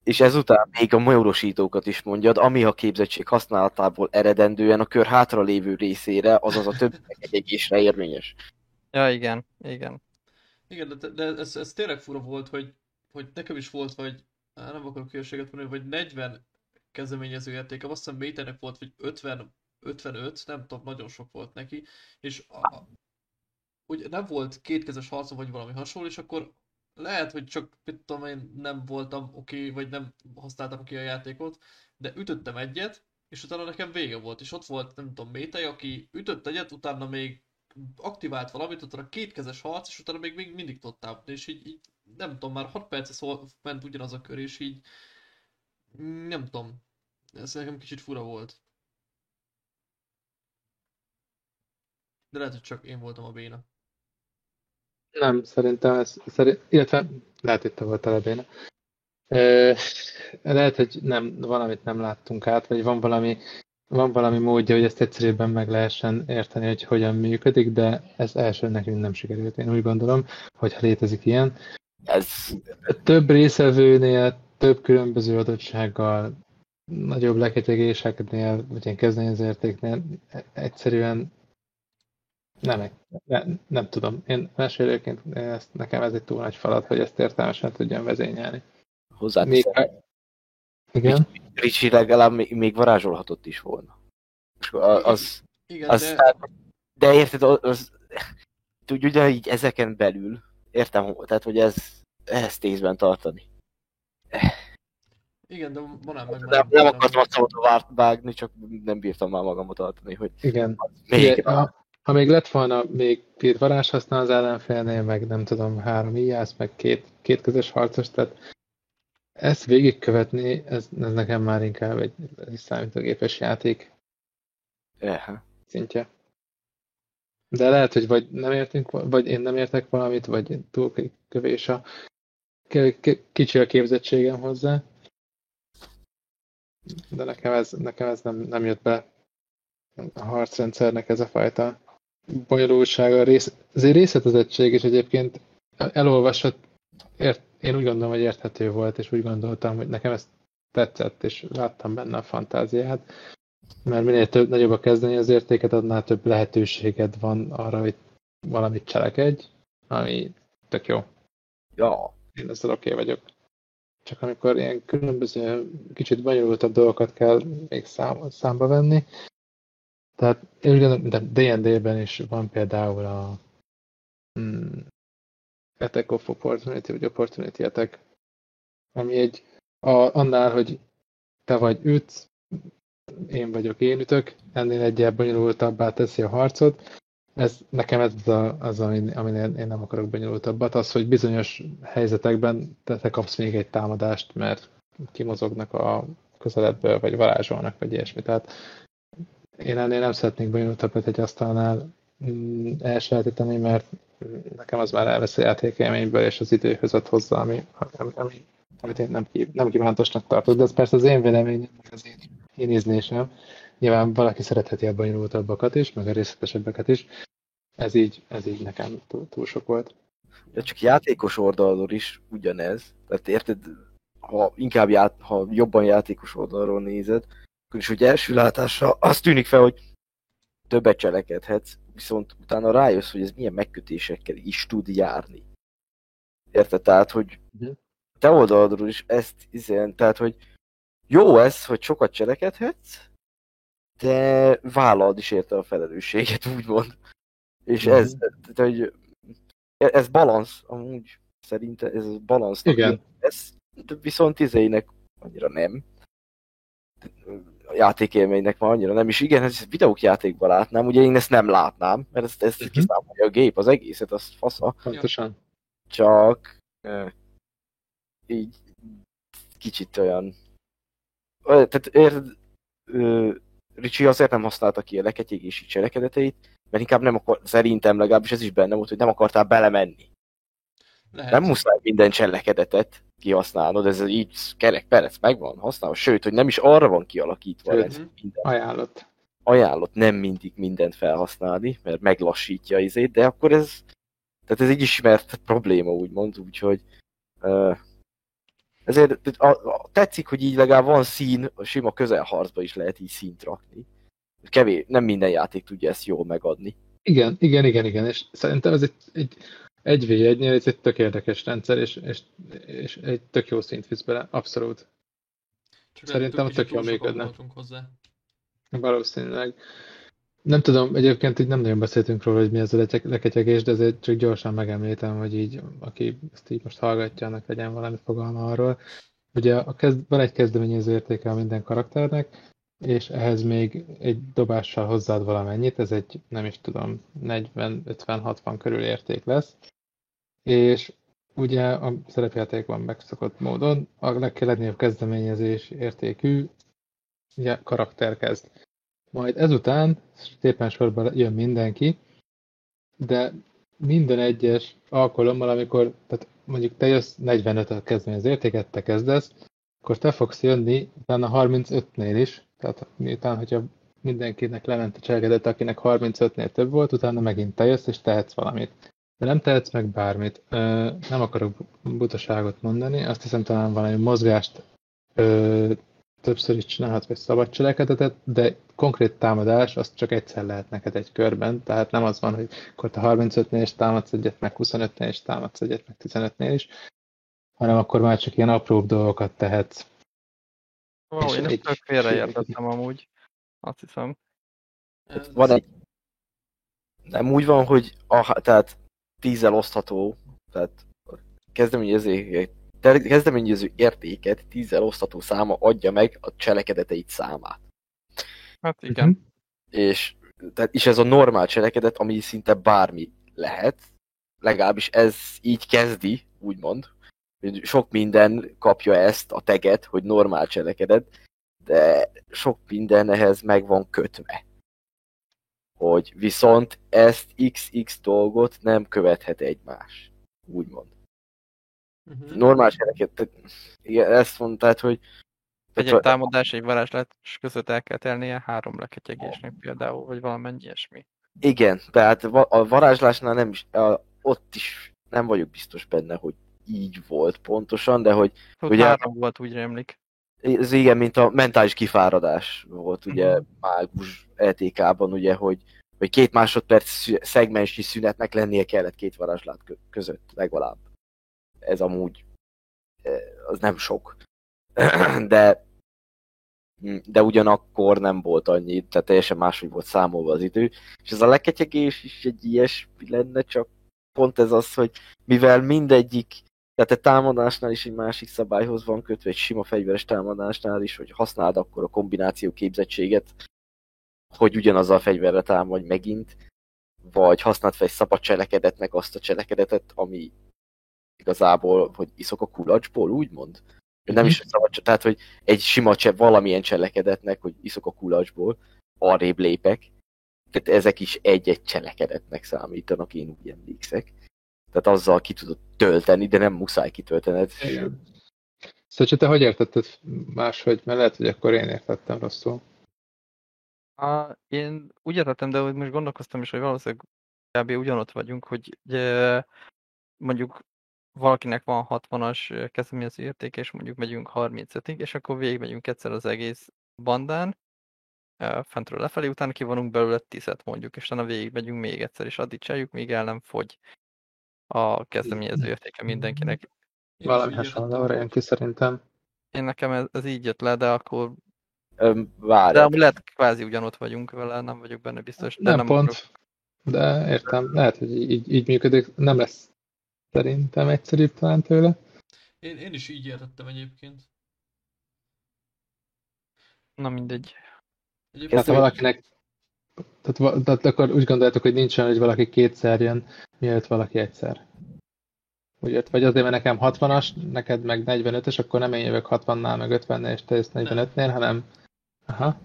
S4: És ezután még a majorosítókat is mondjad, ami a képzettség használatából eredendően a kör hátra lévő részére, azaz a többi egésre érvényes.
S3: Ja, igen, igen.
S1: Igen, de, de ez, ez tényleg fura volt, hogy, hogy nekem is volt, vagy nem akarok hülyeséget mondani, vagy 40 kezdeményező értéke, azt hiszem Méternek volt, vagy 50, 55, nem tudom, nagyon sok volt neki, és a, a, ugye nem volt kétkezes harcom, vagy valami hasonló, és akkor lehet, hogy csak, mit tudom én, nem voltam oké, okay, vagy nem használtam ki a játékot, de ütöttem egyet, és utána nekem vége volt, és ott volt, nem tudom, Métej, aki ütött egyet, utána még aktivált valamit, utána kétkezes harc, és utána még, még mindig tudott és így, így nem tudom, már 6 perce szól, ment ugyanaz a kör, és így nem tudom, ez nekem kicsit fura volt. De lehet, hogy csak én voltam a béna.
S2: Nem, szerintem ez, szerint, illetve lehet, te voltál a béna. Lehet, hogy nem, valamit nem láttunk át, vagy van valami, van valami módja, hogy ezt egyszerűbben meg lehessen érteni, hogy hogyan működik, de ez első nekünk nem sikerült. Én úgy gondolom, hogy ha létezik ilyen.
S4: Ez
S2: Több részevőnél, több különböző adottsággal, nagyobb leketyegéseknél, vagy ilyen kezdeményezértéknél egyszerűen nem, nem, nem tudom. Én mesélőként ezt, nekem ez egy túl nagy falat, hogy ezt értelmesen tudjam vezényelni. Még,
S4: hozzáteszem.
S2: igen?
S4: Ricsi legalább még, még varázsolhatott is volna. Az,
S1: Igen,
S4: az,
S1: de...
S4: de... de érted, az, az úgy ugyanígy ezeken belül, értem, tehát hogy ez ehhez tézben tartani.
S1: Igen, de van ám meg
S4: Nem, nem akartam a várt vágni, csak nem bírtam már magamat tartani, hogy
S2: Igen.
S4: még
S2: Ugye, a, ha még lett volna még két varázs használ az ellenfélnél, meg nem tudom, három íjász, meg két, két közös harcos, tehát ezt végigkövetni, ez, ez nekem már inkább egy, egy számítógépes játék
S4: Ehe.
S2: szintje. De lehet, hogy vagy nem értünk, vagy én nem értek valamit, vagy túl kövés a kicsi a képzettségem hozzá. De nekem ez, nekem ez nem, nem jött be a harcrendszernek ez a fajta bonyolultsága, rész, azért részletezettség is egyébként elolvasott, ért, én úgy gondolom, hogy érthető volt, és úgy gondoltam, hogy nekem ez tetszett, és láttam benne a fantáziát, mert minél több, nagyobb a kezdeni az értéket, annál több lehetőséged van arra, hogy valamit cselekedj, ami tök jó.
S4: Ja,
S2: Én ezzel oké okay vagyok. Csak amikor ilyen különböző, kicsit bonyolultabb dolgokat kell még szám, számba venni. Tehát én úgy gondolom, de D&D-ben is van például a mm, Attack of Opportunity, vagy Opportunity Attack, ami egy, a, annál, hogy te vagy ütsz, én vagyok, én ütök, ennél egyel bonyolultabbá teszi a harcot. Ez, nekem ez az, a, az amin, aminél én nem akarok bonyolultabbat, az, hogy bizonyos helyzetekben te, te kapsz még egy támadást, mert kimozognak a közeledből, vagy varázsolnak, vagy ilyesmi. Tehát én ennél nem szeretnék bonyolultabbat egy asztalnál mm, elsajátítani, mert nekem az már elvesz a játékélményből, és az időhöz ad hozzá, ami, ami, ami amit én nem, kív, nem kívántosnak tartok, de ez persze az én véleményem, az én, én ízlésem. Nyilván valaki szeretheti a bonyolultabbakat is, meg a részletesebbeket is. Ez így, ez így nekem túl, túl sok volt.
S4: de csak játékos oldalról is ugyanez. Tehát érted, ha inkább ját, ha jobban játékos oldalról nézed, is, hogy első látásra az tűnik fel, hogy többet cselekedhetsz, viszont utána rájössz, hogy ez milyen megkötésekkel is tud járni. Érted? Tehát, hogy
S2: Mhm.
S4: te oldaladról is ezt izén, tehát, hogy jó ez, hogy sokat cselekedhetsz, de vállalod is érte a felelősséget, úgymond. És
S2: Mhm.
S4: ez, tehát, hogy ez balansz, amúgy szerintem ez balansz.
S2: Igen.
S4: Ez viszont izének annyira nem. Játékélménynek már annyira nem is. Igen, ez videók játékban látnám, ugye én ezt nem látnám, mert ezt, ezt
S2: Mhm.
S4: kiszámolja a gép, az egészet, az fasza.
S2: Pontosan.
S4: Csak eh, így kicsit olyan... tehát érted, ö, Ricsi azért nem használta ki a leketyégési cselekedeteit, mert inkább nem akar, szerintem legalábbis ez is benne volt, hogy nem akartál belemenni.
S1: Lehet.
S4: Nem muszáj minden cselekedetet kihasználnod, ez így kerek perec megvan használva, sőt, hogy nem is arra van kialakítva a
S2: Sőt.
S4: rendszer, minden
S2: Ajánlott.
S4: ajánlott nem mindig mindent felhasználni, mert meglassítja izét, de akkor ez, tehát ez egy ismert probléma, úgymond, úgyhogy uh, ezért a, a, tetszik, hogy így legalább van szín, a sima közelharcba is lehet így színt rakni. Kevés, nem minden játék tudja ezt jól megadni.
S2: Igen, igen, igen, igen, és szerintem ez egy, egy, egy v egynél ez egy tök érdekes rendszer, és, és, és egy tök jó szint visz bele, abszolút.
S1: Csak
S2: szerintem tök jól működne.
S1: hozzá.
S2: Valószínűleg. Nem tudom, egyébként így nem nagyon beszéltünk róla, hogy mi ez a leke- leketyegés, de azért csak gyorsan megemlítem, hogy így, aki ezt így most hallgatja, annak legyen valami fogalma arról. Ugye a kezd, van egy kezdeményező értéke a minden karakternek, és ehhez még egy dobással hozzáad valamennyit, ez egy, nem is tudom, 40-50-60 körül érték lesz. És ugye a szerepjátékban megszokott módon a legkelegnagyobb kezdeményezés értékű ugye, karakter kezd. Majd ezután szépen sorban jön mindenki, de minden egyes alkalommal, amikor, tehát mondjuk te jössz 45-et kezdeni az értéket, te kezdesz, akkor te fogsz jönni utána 35-nél is, tehát miután, hogyha mindenkinek lement a cselekedet, akinek 35-nél több volt, utána megint te jössz és tehetsz valamit. De nem tehetsz meg bármit. Ö, nem akarok butaságot mondani, azt hiszem talán valami mozgást ö, többször is csinálhat, vagy szabad cselekedetet, de konkrét támadás az csak egyszer lehet neked egy körben, tehát nem az van, hogy akkor te 35-nél is támadsz egyet, meg 25-nél is támadsz egyet, meg 15-nél is, hanem akkor már csak ilyen apróbb dolgokat tehetsz. És
S3: én
S2: egy-
S3: ezt tök félreértettem amúgy. Azt hiszem.
S1: Ez,
S4: Van egy... Nem úgy van, hogy a, tehát tízzel osztható, tehát a kezdeményező, kezdeményező értéket tízzel osztható száma adja meg a cselekedeteit számát.
S3: Hát igen.
S2: Mhm.
S4: És tehát, és ez a normál cselekedet, ami szinte bármi lehet, legalábbis ez így kezdi, úgymond, sok minden kapja ezt a teget, hogy normál cselekedet, de sok minden ehhez meg van kötve. Hogy viszont ezt XX dolgot nem követhet egymás. Úgymond.
S1: Uh-huh.
S4: Normál cselekedet, igen, ezt mondtad, hogy
S3: Egy, támadás, egy varázslás között el kell telnie három leketyegésnek például, vagy valamennyi ilyesmi.
S4: Igen, tehát a varázslásnál nem is, a, ott is nem vagyok biztos benne, hogy így volt pontosan, de hogy
S3: Ott
S4: Ugye-
S3: három volt, úgy rémlik.
S4: ez igen, mint a mentális kifáradás volt ugye
S1: Mhm.
S4: mágus ETK-ban, ugye, hogy, hogy két másodperc szegmensi szünetnek lennie kellett két varázslát kö- között legalább. Ez amúgy eh, az nem sok. *clears throat* De de ugyanakkor nem volt annyi, tehát teljesen máshogy volt számolva az idő, és ez a leketyegés is egy ilyesmi lenne, csak pont ez az, hogy mivel mindegyik, tehát egy támadásnál is egy másik szabályhoz van kötve, egy sima fegyveres támadásnál is, hogy használd akkor a kombináció képzettséget, hogy ugyanazzal a fegyverre támadj megint, vagy használd fel egy szabad cselekedetnek azt a cselekedetet, ami igazából, hogy iszok a kulacsból, úgymond. Nem is szabad, csak- tehát, hogy egy sima cse, valamilyen cselekedetnek, hogy iszok a kulacsból, arrébb lépek. Tehát ezek is egy-egy cselekedetnek számítanak, én úgy emlékszek. Tehát azzal ki tudod tölteni, de nem muszáj kitöltened.
S2: Igen. Szóval te hogy értetted máshogy? Mert lehet, hogy akkor én értettem rosszul.
S3: A, én úgy értettem, de hogy most gondolkoztam is, hogy valószínűleg kb. ugyanott vagyunk, hogy ugye, mondjuk valakinek van 60-as kezdeményező érték, és mondjuk megyünk 35-ig, és akkor végigmegyünk egyszer az egész bandán, fentről lefelé, utána kivonunk belőle 10 mondjuk, és utána végigmegyünk még egyszer, és addig csináljuk, míg el nem fogy a kezdeményező értéke mindenkinek.
S1: Én
S2: Valami
S1: értettem.
S2: jön ki szerintem.
S3: Én nekem ez, ez így jött le, de akkor
S4: Öm,
S3: de lehet kvázi ugyanott vagyunk vele, nem vagyok benne biztos. De
S2: Nem,
S3: nem
S2: pont,
S3: akarok-
S2: de értem, lehet, hogy így, így működik. Nem lesz szerintem egyszerűbb talán tőle.
S1: Én, én is így értettem egyébként.
S3: Na mindegy.
S1: Egyébként
S2: Tehát ha valakinek tehát, tehát akkor úgy gondoltok, hogy nincs olyan, hogy valaki kétszer jön, mielőtt valaki egyszer. Úgy jött, vagy azért, mert nekem 60-as, neked meg 45-ös, akkor nem én jövök 60-nál, meg 50-nél, és te jössz 45-nél, hanem... Aha,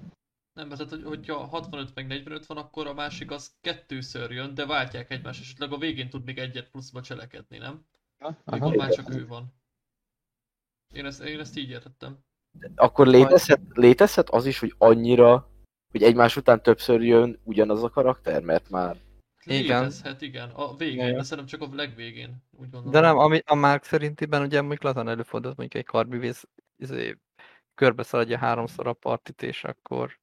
S1: Nem, mert tehát, hogy, hogyha 65 meg 45 van, akkor a másik az kettőször jön, de váltják egymást, és esetleg a végén tud még egyet pluszba cselekedni, nem?
S2: aha.
S1: Mikor már csak ő van. Én ezt, én ezt így értettem.
S4: Akkor létezhet, létezhet az is, hogy annyira, hogy egymás után többször jön ugyanaz a karakter, mert már
S3: Igen.
S1: Létezhet, igen. A végén,
S3: Igen.
S1: de szerintem csak a legvégén, úgy gondolom.
S3: De nem, ami a Mark szerintiben ugye mondjuk lazán előfordult, mondjuk egy karbűvész izé, körbe szaladja háromszor a partit, és akkor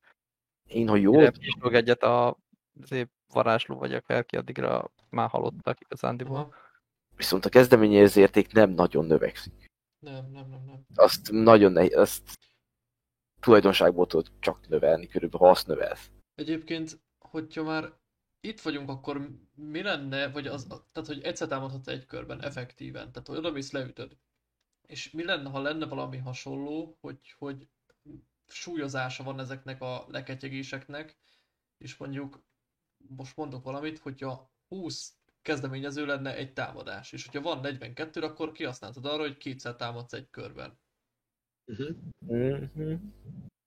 S4: én, ha jól
S3: pislog egyet a izé, varázsló vagy akárki, addigra már halottak igazándiból.
S1: Aha.
S4: viszont a kezdeményező érték nem nagyon növekszik.
S1: Nem, nem, nem, nem.
S4: Azt nagyon nehéz, azt tulajdonságból tudod csak növelni, körülbelül, ha azt növelsz.
S1: Egyébként, hogyha már itt vagyunk, akkor mi lenne, vagy az, tehát hogy egyszer támadhatsz egy körben, effektíven, tehát hogy odamész, leütöd. És mi lenne, ha lenne valami hasonló, hogy, hogy súlyozása van ezeknek a leketyegéseknek, és mondjuk, most mondok valamit, hogyha 20 kezdeményező lenne egy támadás, és hogyha van 42, akkor kihasználtad arra, hogy kétszer támadsz egy körben.
S4: Mm-hmm.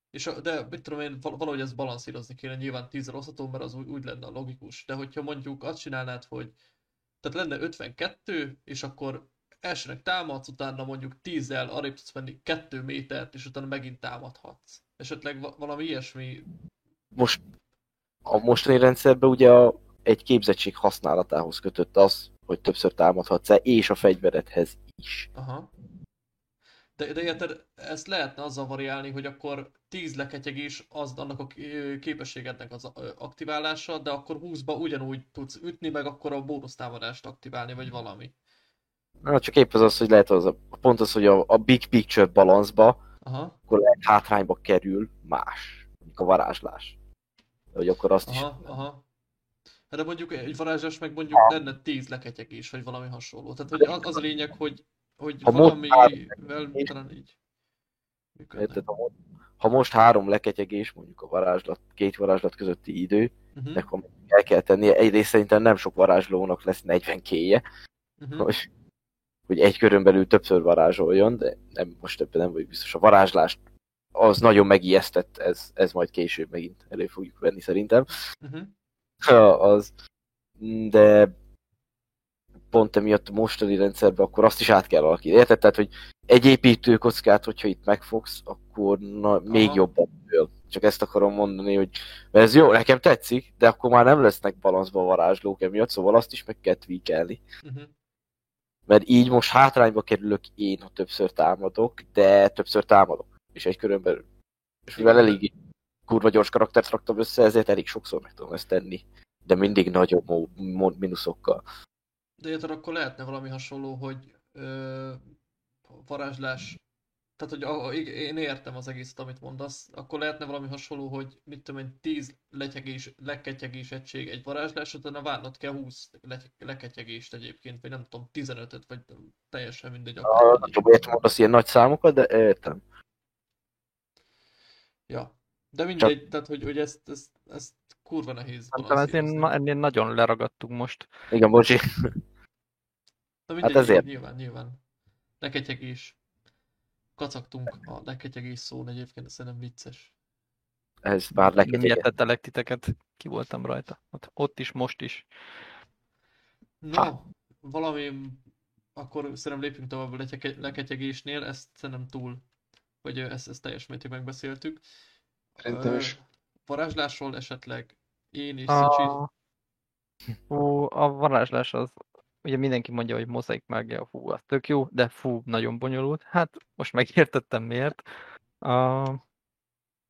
S1: És a, de mit tudom én, val- valahogy ezt balanszírozni kéne, nyilván 10 osztható, mert az úgy, úgy lenne a logikus. De hogyha mondjuk azt csinálnád, hogy tehát lenne 52, és akkor elsőnek támadsz, utána mondjuk 10-el arrébb tudsz menni 2 métert, és utána megint támadhatsz. Esetleg va- valami ilyesmi,
S4: Most a mostani rendszerben ugye a, egy képzettség használatához kötött az, hogy többször támadhatsz -e, és a fegyveredhez is.
S1: aha. De, de érted, ezt lehetne azzal variálni, hogy akkor 10 leketyegés az annak a képességednek az aktiválása, de akkor 20-ba ugyanúgy tudsz ütni, meg akkor a bónusztámadást aktiválni, vagy valami.
S4: Na, csak épp az az, hogy lehet az a, pont az, hogy a, a big picture balanszba,
S1: Aha,
S4: akkor lehet hátrányba kerül más, mondjuk a varázslás. Hogy akkor azt is
S1: aha, aha. Hát De mondjuk egy varázsás meg mondjuk lenne 10 leketyegés, vagy valami hasonló. Tehát hogy az, az a lényeg, hogy, hogy
S4: Ha
S1: valamivel
S4: most
S1: talán így működne.
S4: Érted? Ha, most három leketyegés, mondjuk a varázslat, két varázslat közötti idő,
S1: Uh-huh.
S4: akkor el kell tennie. Egyrészt szerintem nem sok varázslónak lesz 40 kéje,
S1: Uh-huh.
S4: hogy, hogy egy körön belül többször varázsoljon, de nem, most ebben nem vagyok biztos. A varázslást az nagyon megijesztett, ez, ez majd később megint elő fogjuk venni szerintem. *laughs*
S1: Uh-huh.
S4: Az, de pont emiatt a mostani rendszerben akkor azt is át kell alakítani. Érted? Tehát, hogy egy építőkockát, hogyha itt megfogsz, akkor na, még
S1: Aha.
S4: jobban föl. Csak ezt akarom mondani, hogy mert ez jó, nekem tetszik, de akkor már nem lesznek balanszba varázslók emiatt, szóval azt is meg kell tweakelni.
S1: Uh-huh.
S4: Mert így most hátrányba kerülök én, ha többször támadok, de többször támadok. És egy körön belül. És mivel elég kurva gyors karaktert raktam össze, ezért elég sokszor meg tudom ezt tenni. De mindig nagyobb mo- mo- minuszokkal.
S1: De érted, akkor lehetne valami hasonló, hogy ö, varázslás, tehát hogy a, én értem az egészet, amit mondasz, akkor lehetne valami hasonló, hogy mit tudom én, 10 letyegés, leketyegés egység egy varázslás, utána várnod kell 20 le- leketyegést egyébként, vagy nem tudom, 15-öt, vagy teljesen mindegy. Akkor
S4: tudom, értem mondasz ilyen nagy számokat, de értem.
S1: Ja. De mindegy, tehát hogy, hogy ezt, ezt, ezt kurva nehéz
S3: ezért
S1: balanszírozni.
S3: na- ennél nagyon leragadtunk most.
S4: Igen, bocsi.
S1: De mindegy,
S4: Hát ezért.
S1: nyilván, nyilván. Leketyegés. Kacagtunk a leketyegés szón egyébként, ez szerintem vicces.
S4: Ez már
S3: tettelek titeket? Ki voltam rajta? Ott, ott is, most is.
S1: Na,
S4: Ha.
S1: valami, akkor szerintem lépjünk tovább a leketyegésnél, ezt szerintem túl, vagy ezt, ezt teljes mértékben megbeszéltük.
S2: Szerintem is.
S1: Varázslásról esetleg én és Szicsi.
S3: A... Fú, a varázslás az, ugye mindenki mondja, hogy mozaik mágia, fú, az tök jó, de fú, nagyon bonyolult. Hát most megértettem miért. A...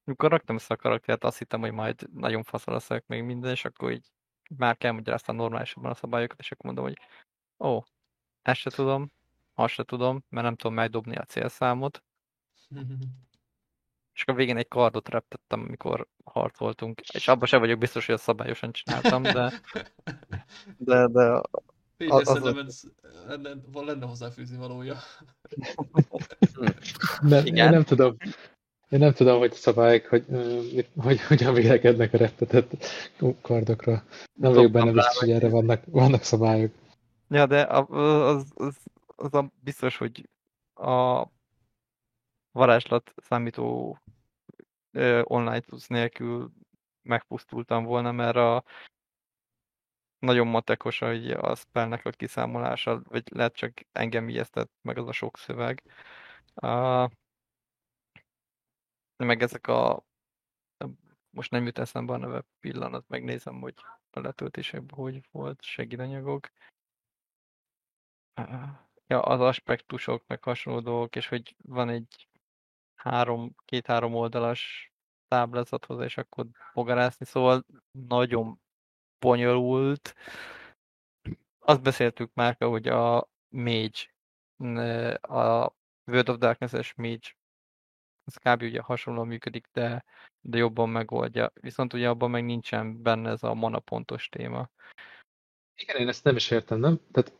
S3: Amikor raktam össze a karaktert, azt hittem, hogy majd nagyon faszal leszek még minden, és akkor így már kell magyaráztam normálisabban a szabályokat, és akkor mondom, hogy ó, ezt se tudom, azt se tudom, mert nem tudom megdobni a célszámot. *laughs* És akkor végén egy kardot reptettem, amikor harcoltunk, és abban sem vagyok biztos, hogy azt szabályosan csináltam, de, *laughs* de, de
S1: Figyelj,
S3: az- az
S1: szerintem ez, lenne, lenne hozzáfűzni valója. *laughs*
S2: Nem, én
S3: Igen.
S2: nem tudom. Én nem tudom, hogy szabályok, hogy, mit- hogy hogyan vélekednek a rettetett kardokra. Nem vagyok benne biztos, hogy erre vannak, vannak szabályok.
S3: Ja, de az, az, az a biztos, hogy a varázslat számító online plusz nélkül megpusztultam volna, mert a nagyon matekos hogy a spellnek a kiszámolása, vagy lehet csak engem ijesztett meg az a sok szöveg. A, meg ezek a most nem jut eszembe a neve pillanat, megnézem, hogy a letöltésekben hogy volt segédanyagok. Ja, az aspektusok, meg hasonló dolgok, és hogy van egy három, két-három oldalas táblázat hozzá, és akkor bogarászni, szóval nagyon bonyolult. Azt beszéltük már, hogy a Mage, a World of Darkness-es Mage, az kb. ugye hasonlóan működik, de, de jobban megoldja. Viszont ugye abban meg nincsen benne ez a manapontos téma.
S2: Igen, én ezt nem is értem, nem? Tehát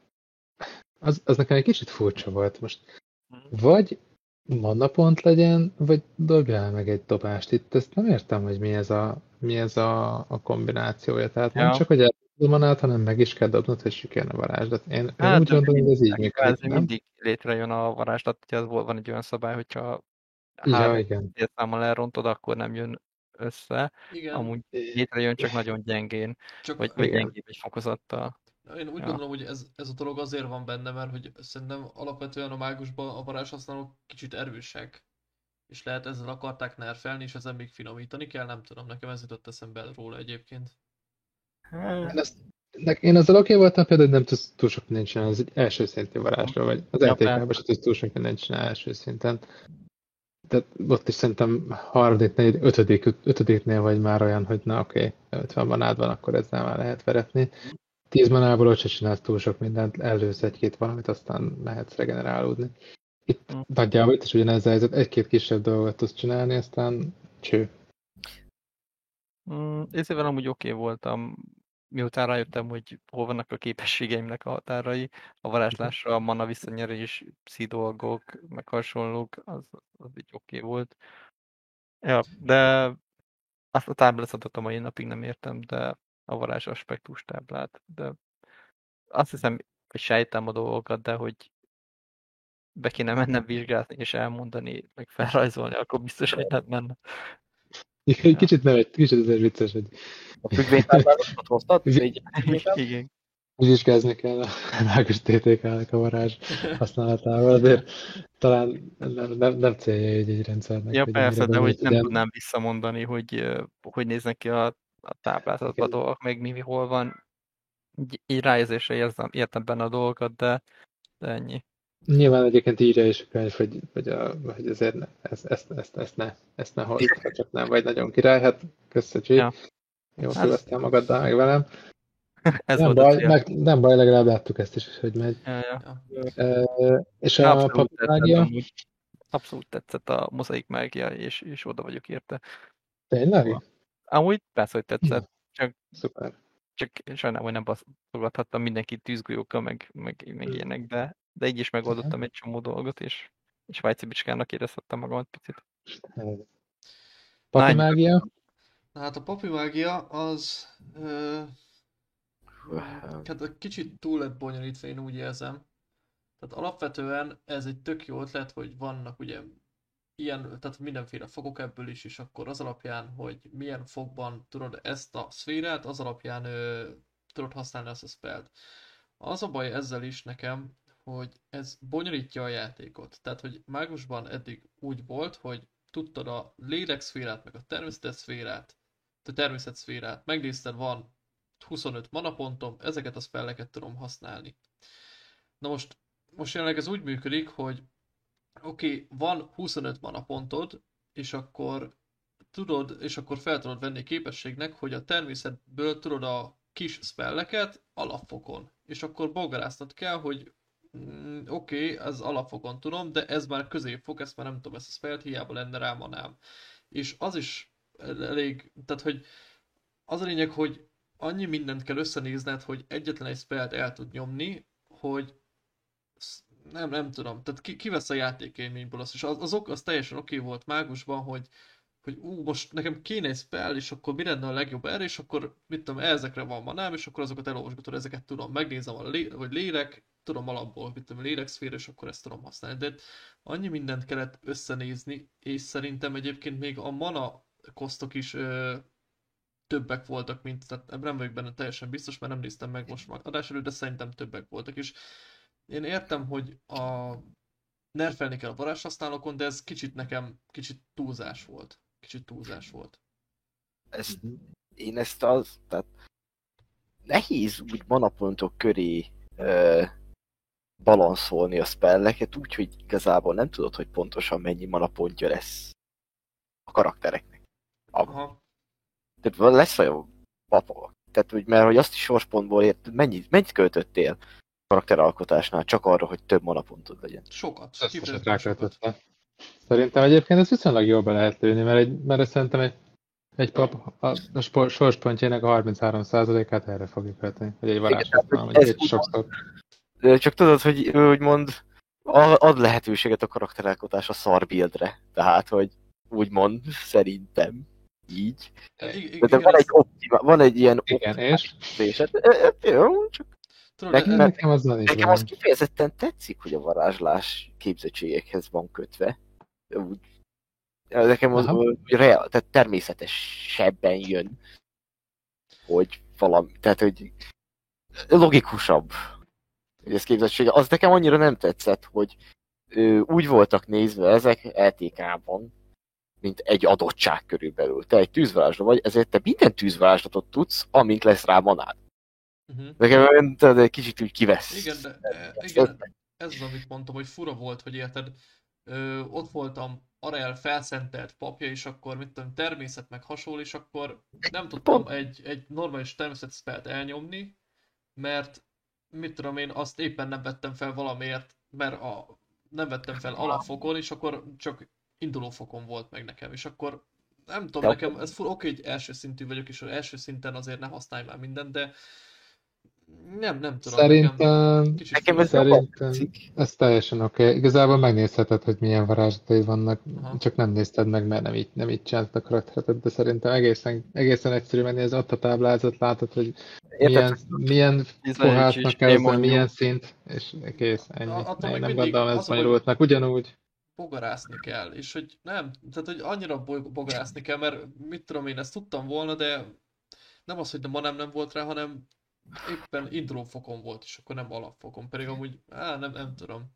S2: az, az nekem egy kicsit furcsa volt most. Vagy manapont legyen, vagy dobjál meg egy dobást. Itt ezt nem értem, hogy mi ez a, mi ez a, a kombinációja. Tehát nem
S3: Ja.
S2: csak, hogy eltudom manát, hanem meg is kell dobnod, hogy sikerne varázslat. Én, én
S3: Hát,
S2: úgy
S3: de
S2: gondolom, hogy ez így
S3: Ez
S2: működik, nem?
S3: mindig létrejön a varázslat, ugye az volt, van egy olyan szabály, hogyha
S2: Ja, igen.
S3: számmal elrontod, akkor nem jön össze.
S1: Igen,
S3: Amúgy létrejön csak nagyon gyengén,
S1: csak
S3: vagy, vagy gyengébb egy fokozattal.
S1: Én úgy
S3: Ja.
S1: gondolom, hogy ez, ez a dolog azért van benne, mert hogy szerintem alapvetően a mágusban a varázshasználók kicsit erősek. És lehet ezzel akarták nerfelni, és ezen még finomítani kell, nem tudom, nekem ez jutott eszembe róla egyébként.
S2: Én, ezt, én azzal oké voltam, például, hogy nem tudsz túl sok mindent csinálni, ez egy első szintű varázsra, vagy az
S3: Ja,
S2: LTK-ban sem tudsz túl sok mindent csinálni első szinten. Tehát ott is szerintem harmadik, negyedik, ötödik, ötödiknél vagy már olyan, hogy na oké, 50 manád van, akkor ezzel már lehet veretni. 10 manából ott se csinálsz túl sok mindent, elősz egy-két valamit, aztán lehetsz regenerálódni. Itt
S3: Hm.
S2: nagyjából itt is ugyanez a helyzet, egy-két kisebb dolgot tudsz csinálni, aztán cső.
S3: Mm, Észével amúgy oké voltam, miután rájöttem, hogy hol vannak a képességeimnek a határai, a varázslásra, a mana visszanyerés, pszi dolgok, meg hasonlók, az, az így oké volt. Ja, de azt a táblázatot a mai napig nem értem, de a varázs aspektus táblát, de azt hiszem, hogy sejtem a dolgokat, de hogy be kéne mennem vizsgálni és elmondani, meg felrajzolni, akkor biztos, hogy nem menne.
S2: Egy kicsit nem, egy kicsit azért vicces, hogy
S4: A függvénytáblázatot hoztad?
S2: Igen. Vizsgázni kell a mágus TTK-nek a varázs használatával, azért talán nem, nem, nem célja egy, egy rendszernek.
S3: Ja, persze, de hogy nem tudnám visszamondani, hogy hogy néznek ki a, a táblázatban a dolgok, meg mi hol van. Így, így ráérzésre érzem, értem benne a dolgokat, de, de ennyi.
S2: Nyilván egyébként írja is a könyv, hogy, hogy, a, hogy azért ne, ezt, ezt, ezt, ezt, ne, ezt ne hozd, ha csak nem vagy nagyon király, hát köszönjük.
S3: Ja.
S2: Jó,
S3: Hát-
S2: szívesztél magaddal meg velem. *laughs*
S3: Ez
S2: nem, baj, meg, nem baj, legalább láttuk ezt is, hogy megy.
S3: Ja, ja.
S2: E, és
S3: Ja,
S2: a
S3: Abszolút tetszett,
S2: papimágia.
S3: Abszolút tetszett a mozaik mágia, és, és oda vagyok érte.
S2: tényleg?
S3: Amúgy persze, hogy tetszett,
S2: Szuper.
S3: csak sajnálom, hogy nem baszolgathattam mindenkit tűzgolyókkal, meg, meg, meg ilyenek, de, de így is megoldottam egy csomó dolgot, és, és Vájci bicskának érezhettem magamat picit.
S2: Papimágia?
S1: Na hát a papimágia az... Ö, hát kicsit túl lett bonyolítva, én úgy érzem. Tehát alapvetően ez egy tök jó ötlet, hogy vannak ugye ilyen, tehát mindenféle fogok ebből is, és akkor az alapján, hogy milyen fogban tudod ezt a szférát, az alapján ö, tudod használni azt a spellt. Az a baj ezzel is nekem, hogy ez bonyolítja a játékot. Tehát, hogy mágusban eddig úgy volt, hogy tudtad a lélekszférát, meg a természetszférát, a természetszférát, megnézted, van 25 manapontom, ezeket a spelleket tudom használni. Na most, most jelenleg ez úgy működik, hogy oké, okay, van 25 manapontod, és akkor tudod, és akkor fel tudod venni képességnek, hogy a természetből tudod a kis spelleket alapfokon. És akkor bogaráztat kell, hogy mm, oké, okay, ez alapfokon tudom, de ez már középfok, ezt már nem tudom, ezt a spellt, hiába lenne rá manám. És az is elég, tehát hogy az a lényeg, hogy annyi mindent kell összenézned, hogy egyetlen egy spellt el tud nyomni, hogy nem, nem tudom, tehát ki, ki vesz a játékélményből azt, és az, az, ok, az teljesen oké volt mágusban, hogy hogy ú, most nekem kéne egy spell, és akkor mi lenne a legjobb erre, és akkor mit tudom, ezekre van manám, és akkor azokat elolvasgatod, ezeket tudom, megnézem, a lé, hogy lélek, tudom alapból, mit tudom, lélekszféra, és akkor ezt tudom használni. De annyi mindent kellett összenézni, és szerintem egyébként még a mana kosztok is ö, többek voltak, mint, tehát nem vagyok benne teljesen biztos, mert nem néztem meg most már adás előtt, de szerintem többek voltak, és én értem, hogy a nerfelni kell a varázshasználókon, de ez kicsit nekem, kicsit túlzás volt. Kicsit túlzás volt.
S4: ezt, én ezt az, tehát nehéz úgy manapontok köré ö, balanszolni a spelleket, úgyhogy igazából nem tudod, hogy pontosan mennyi manapontja lesz a karaktereknek.
S1: Aha.
S4: Tehát lesz olyan papa. Tehát, hogy, mert hogy azt is sorspontból ért, mennyit, mennyit költöttél karakteralkotásnál csak arra, hogy több manapontod legyen.
S1: Sokat.
S2: Ezt. Szerintem egyébként ez viszonylag jól be lehet lőni, mert, egy, mert ez szerintem egy, egy pap a, a sorspontjának a 33%-át erre fogja költeni. Vagy egy varázs
S4: tehát, hogy
S2: vagy egy
S4: úgy-
S2: sokszor.
S4: Csak tudod, hogy hogy mond, ad lehetőséget a karakteralkotás a szarbuildre. Tehát, hogy úgymond, szerintem így. De, de van, egy optima, van egy ilyen
S2: Igen, és.
S4: Hát, jó, csak
S1: tudod,
S4: Nekem-
S2: nekem az
S4: Nekem az kifejezetten tetszik, hogy a varázslás képzettségekhez van kötve. Úgy, nekem az
S2: Aha.
S4: úgy real, tehát természetesebben jön, hogy valami, tehát hogy logikusabb, hogy ez képzettsége. Az nekem annyira nem tetszett, hogy ö, úgy voltak nézve ezek LTK-ban, mint egy adottság körülbelül. Te egy tűzvarázsló vagy, ezért te minden tűzvarázslatot tudsz, amint lesz rá manád.
S1: Mhm.
S4: Nekem olyan, tudod, egy kicsit úgy kivesz.
S1: Igen, de e, igen, ez az, amit mondtam, hogy fura volt, hogy érted, ö, ott voltam Arel felszentelt papja, és akkor mit tudom, természet meg hasonló, és akkor nem tudtam
S4: Pont.
S1: egy, egy normális természet spellt elnyomni, mert mit tudom én, azt éppen nem vettem fel valamiért, mert a, nem vettem fel alapfokon, és akkor csak induló fokon volt meg nekem, és akkor nem tudom,
S4: De
S1: nekem ez fura, oké, hogy első szintű vagyok, és az első szinten azért ne használj már mindent, de Nem, nem tudom. nekem
S2: Szerintem,
S1: kicsit
S4: Nekem ez jobban
S2: Szerintem ez teljesen oké. Okay. Igazából megnézheted, hogy milyen varázslatai vannak,
S1: Aha.
S2: csak nem nézted meg, mert nem így, nem így csinált a karakteredet, de szerintem egészen, egészen egyszerű megnézni, ott a táblázat, látod, hogy milyen, milyen pohátnak
S3: is,
S2: kell, milyen szint, és kész, ennyi.
S1: A- attól
S2: Én nem gondolom
S1: hogy-
S2: bonyolultnak, ugyanúgy.
S1: bogarászni kell, és hogy nem, tehát hogy annyira bo- bogarászni kell, mert mit tudom én, ezt tudtam volna, de nem az, hogy de ma nem, nem volt rá, hanem éppen indulófokon volt, és akkor nem alapfokon, pedig amúgy, á, nem, nem tudom.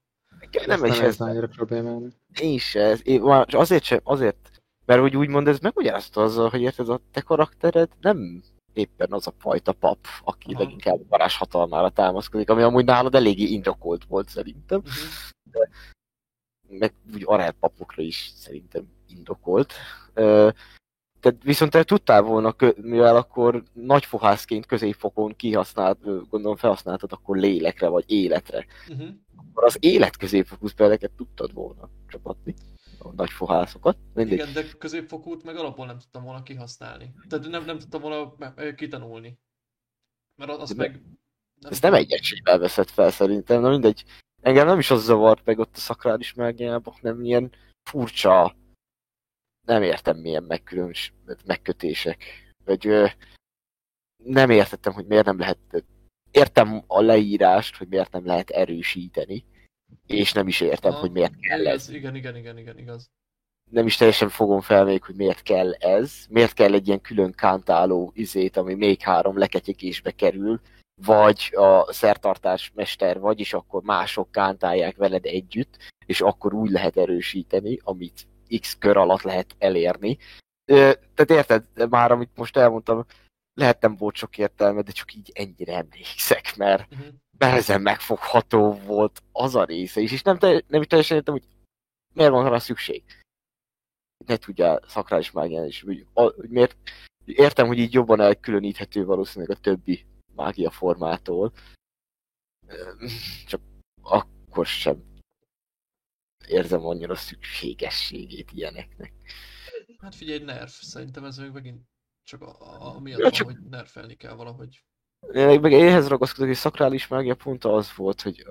S2: Nem
S4: nem is ez.
S2: annyira problémálni.
S4: Én se. Ez, azért sem, azért, mert hogy úgymond ez megmagyarázta azzal, hogy érted, a te karaktered nem éppen az a fajta pap, aki
S1: Aha.
S4: leginkább a varázshatalmára támaszkodik, ami amúgy nálad eléggé indokolt volt szerintem.
S1: Uh-huh.
S4: meg úgy arel papokra is szerintem indokolt. Tehát viszont te tudtál volna, mivel akkor nagyfohászként középfokon kihasznált, gondolom felhasználtad akkor lélekre vagy életre,
S1: Uh-huh.
S4: akkor az élet középfokú spelleket tudtad volna csapatni, a nagyfohászokat. Mindegy.
S1: Igen, de középfokút meg alapból nem tudtam volna kihasználni. Tehát nem, nem tudtam volna kitanulni. Mert az
S4: De
S1: meg...
S4: Ezt nem egy egységben veszed fel szerintem, na mindegy. Engem nem is az zavart meg ott a szakrális mágiában, hanem ilyen furcsa, nem értem milyen megkülönbs, megkötések. Vagy ö, nem értettem, hogy miért nem lehet, értem a leírást, hogy miért nem lehet erősíteni, és nem is értem,
S1: Aha,
S4: hogy miért kell ez.
S1: igen, igen, igen, igen, igaz.
S4: nem is teljesen fogom fel még, hogy miért kell ez, miért kell egy ilyen külön kántáló izét, ami még három leketyegésbe kerül, vagy a szertartás mester, vagyis akkor mások kántálják veled együtt, és akkor úgy lehet erősíteni, amit x kör alatt lehet elérni. Tehát érted, már amit most elmondtam, lehet nem volt sok értelme, de csak így ennyire emlékszek, mert
S1: Uh-huh.
S4: nehezen megfogható volt az a része is, és nem, te, nem is teljesen értem, hogy miért van rá szükség. Ne tudjál szakrális mágián is, hogy, hogy miért, értem, hogy így jobban elkülöníthető valószínűleg a többi mágia formától, csak akkor sem érzem annyira szükségességét ilyeneknek.
S1: Hát figyelj, nerf, szerintem ez még megint csak a, a, amiatt
S4: Ja,
S1: van,
S4: csak-
S1: hogy nerfelni kell valahogy.
S4: Én meg éhez ragaszkodok, hogy szakrális mágia pont az volt, hogy,